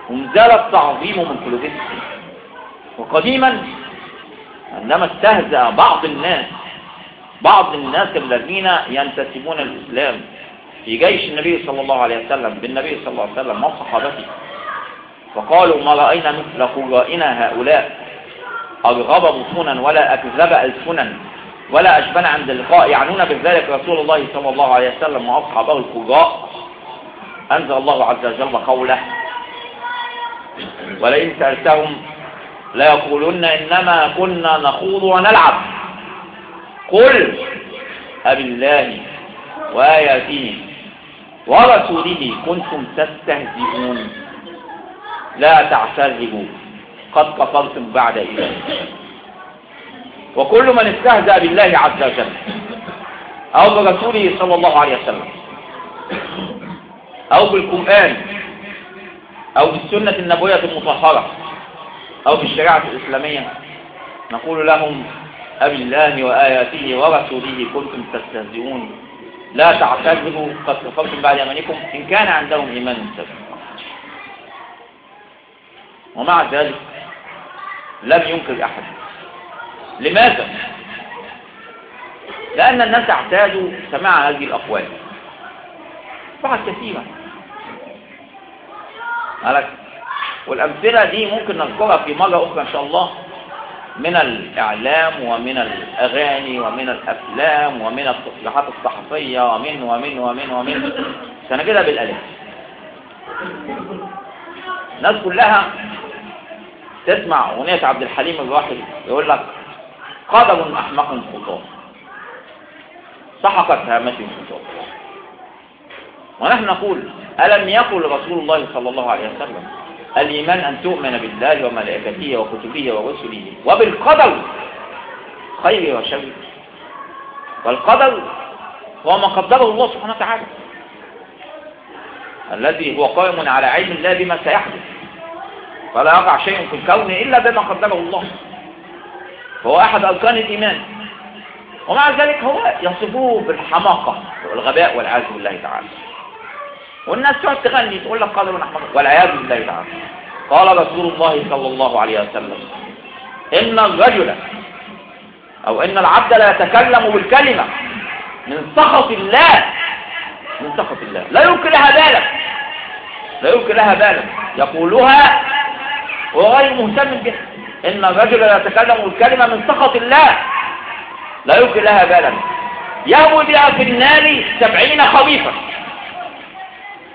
هم زال التعظيم من قلوبهم. وقديما عندما استهزأ بعض الناس بعض الناس الذين ينتسبون الإسلام في جيش النبي صلى الله عليه وسلم بالنبي صلى الله عليه وسلم وصحابته فقالوا ما رأينا مثل قرائنا هؤلاء؟ أرغب بطونا ولا أكذب ألسنا ولا أشبن عند اللقاء. يعنون بذلك رسول الله صلى الله عليه وسلم وأصحابه القراء أنزل الله عز وجل قوله ولئن سألتهم ليقولن إنما كنا نخوض ونلعب قل أبالله وآياته ورسوله كنتم تستهزئون. لا تعتذبوا قد كفرتم بعد إيمانكم. وكل من استهزأ بالله عز وجل. أو برسوله صلى الله عليه وسلم. أو بالقرآن. أو بالسنة النبوية المطهرة أو بالشريعة الإسلامية. نقول لهم أبي الله وآياته ورسوله كنتم تستهزئون. لا تعتذروا قد كفرتم بعد إيمانكم. إن كان عندهم إيمان سبيل ومع ذلك لم ينكر أحد. لماذا؟ لأن الناس اعتادوا سماع هذه الأقوال. فقط كثيرة والأمثلة دي ممكن نذكرها في مرة أخرى إن شاء الله. من الإعلام ومن الأغاني ومن الأفلام ومن التصريحات الصحفية ومن ومن ومن ومن. سنجدها بالألف. الناس كلها تسمع أغنية عبد الحليم الراحل يقول لك قدم أحمق خطاه سحقت هامة خطاه ونحن نقول ألم يقل رسول الله صلى الله عليه وسلم الإيمان أن تؤمن بالله وملائكته وكتبه ورسله وبالقدر خير وشر. والقدر هو ما قدره الله سبحانه وتعالى. الذي هو قائم على علم الله بما سيحدث. فلا يقع شيء في الكون إلا بما قدره الله. فهو أحد أركان الإيمان. ومع ذلك هو يصفوه بالحماقة والغباء والعياذ بالله تعالى. والناس تقعد تغني تقول لك قادر أحمد والعياذ بالله تعالى. قال رسول الله صلى الله عليه وسلم إن الرجل أو إن العبد لا يتكلم بالكلمة من سخط الله من سخط الله. لا يمكن لها بالا لا يمكن لها بالا يقولها وهو غير مهتم بها. إن الرجل يتكلم بالكلمة من سخط الله. لا يمكن لها بالا يهوي بها في النار سبعين خبيثا.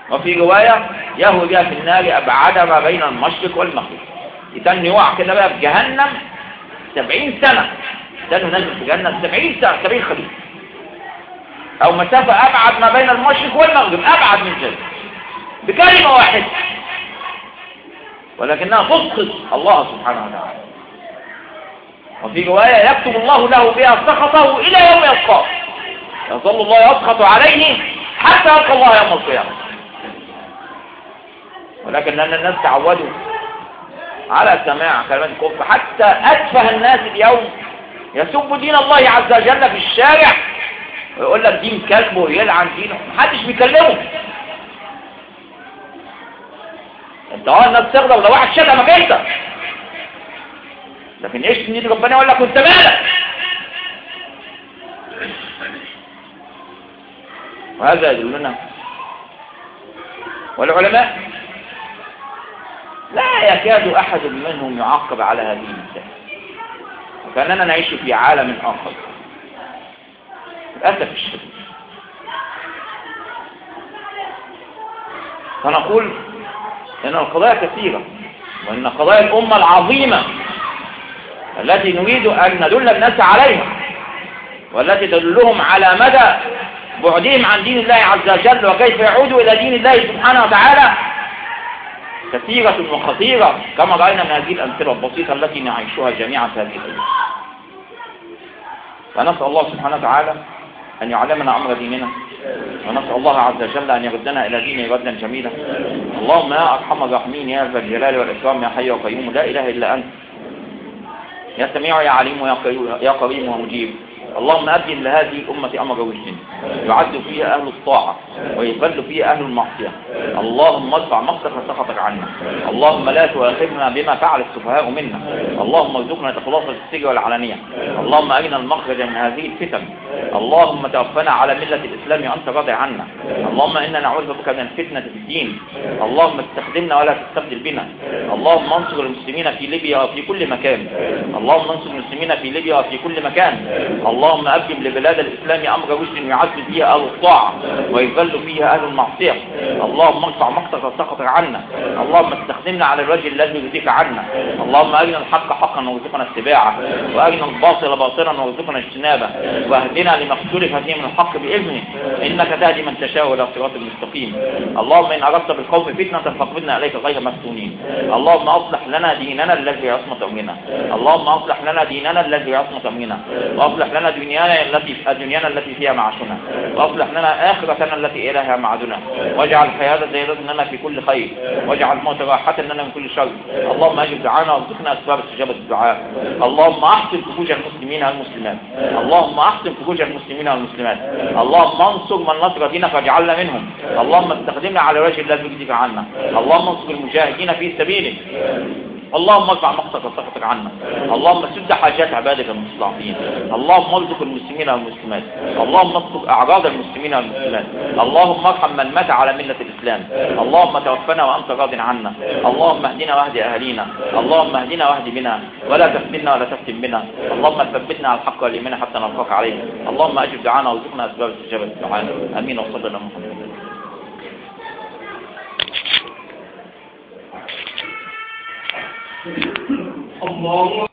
وفي رواية يهوي بها في النار أبعد ما بين المشرق والمغرب. يتن يقع كده بقى في جهنم سبعين سنة. يتن نازل في جهنم سبعين سنة سبعين خليل أو مسافة أبعد ما بين المشرق والمغرب أبعد من كده بكلمة واحدة. ولكنها تسقط الله سبحانه وتعالى. وفي رواية يكتب الله له بها سخطه إلى يوم يلقاه يظل الله يسخط عليه حتى يلقى الله يوم القيامة. ولكن لأن الناس تعودوا على سماع كلمات الكفر حتى أتفه الناس اليوم يسب دين الله عز وجل في الشارع ويقول لك دين كلب ويلعن دينه. محدش بيكلمه. آه الناس تغضب لو واحد شتمك انت لكن إيش ان ربنا يقول لك أنت مالك؟ وهذا يدلنا والعلماء لا يكاد أحد منهم يعقب على هذه المسائل وكأننا نعيش في عالم آخر. للأسف الشديد. فنقول إن القضايا كثيرة وإن قضايا الأمة العظيمة التي نريد أن ندل الناس عليها والتي تدلهم على مدى بعدهم عن دين الله عز وجل وكيف يعودوا إلى دين الله سبحانه وتعالى كثيرة وخطيرة كما رأينا من هذه الأمثلة البسيطة التي نعيشها جميعا في هذه الأيام. فنسأل الله سبحانه وتعالى أن يعلمنا أمر ديننا ونسأل الله عز وجل أن يردنا إلى دينه ردا جميلا. اللهم يا أرحم الراحمين يا ذا الجلال والإكرام يا حي وقيوم لا إله إلا أنت. يا سميع يا عليم يا قريب ومجيب. اللهم أبين لهذه الأمة أمر رشد يعد فيها أهل الطاعة ويقل فيها أهل المعصية. اللهم ارفع مقتك وسخطك عنا. اللهم لا تؤاخذنا بما فعل السفهاء منا. اللهم ارزقنا تخلص السر والعلانية. اللهم أرنا المخرج من هذه الفتن. اللهم توفنا على ملة الإسلام وأنت راضي عنا. اللهم إنا نعوذ بك من الفتنة في الدين. اللهم استخدمنا ولا تستبدل بنا. اللهم انصر المسلمين في ليبيا وفي كل مكان. اللهم انصر المسلمين في ليبيا وفي كل مكان. اللهم أبجم لبلاد الإسلام أمر رشد يعز فيها أهل الطاعة ويذل فيها أهل المعصية. اللهم ارفع مقتك وسقطك عنا. اللهم استخدمنا على الوجه الذي يرضيك عنا. اللهم أرنا الحق حقا وارزقنا اتباعه. وأرنا الباطل باطلا وارزقنا اجتنابه. واهدنا لما اختلف فيه من الحق بإذنه. إنك تهدي من تشاء إلى صراط المستقيم اللهم إن أردت بالقوم فتنة فاقبضنا إليك غير مفتونين. اللهم أصلح لنا ديننا الذي يصمت أمرنا اللهم أصلح لنا ديننا الذي يصمت أمرنا وأصلح لنا دنيانا التي دنيانا التي فيها معاشنا. وأصلح لنا آخرتنا التي إليها معادنا. واجعل الحياة زيادة لنا في كل خير. واجعل الموت راحة لنا من كل شر. اللهم أجب دعانا وارزقنا أسباب استجابة الدعاء. اللهم أحسن فروج المسلمين والمسلمات اللهم أحسن فروج المسلمين والمسلمات اللهم انصر من نصر دينك واجعلنا منهم. اللهم استخدمنا على وجه الله يجزيك عنا. اللهم انصر المجاهدين في سبيلك. اللهم ارفع مقتك وسخطك عنا. اللهم سد حاجات عبادك المستضعفين اللهم ارزق المسلمين والمسلمات. اللهم اصدق أعراض المسلمين والمسلمات. اللهم ارحم من مات على ملة الإسلام. اللهم توفنا وأنت راض عنا. اللهم اهدنا واهد أهالينا. اللهم اهدنا واهد بنا. ولا تفتنا ولا تفتن بنا. اللهم ثبتنا على الحق والإيمان حتى نلقاك عليه اللهم أجب دعانا وارزقنا أسباب استجابة الدعاء. آمين. وصلى الله محمد. الله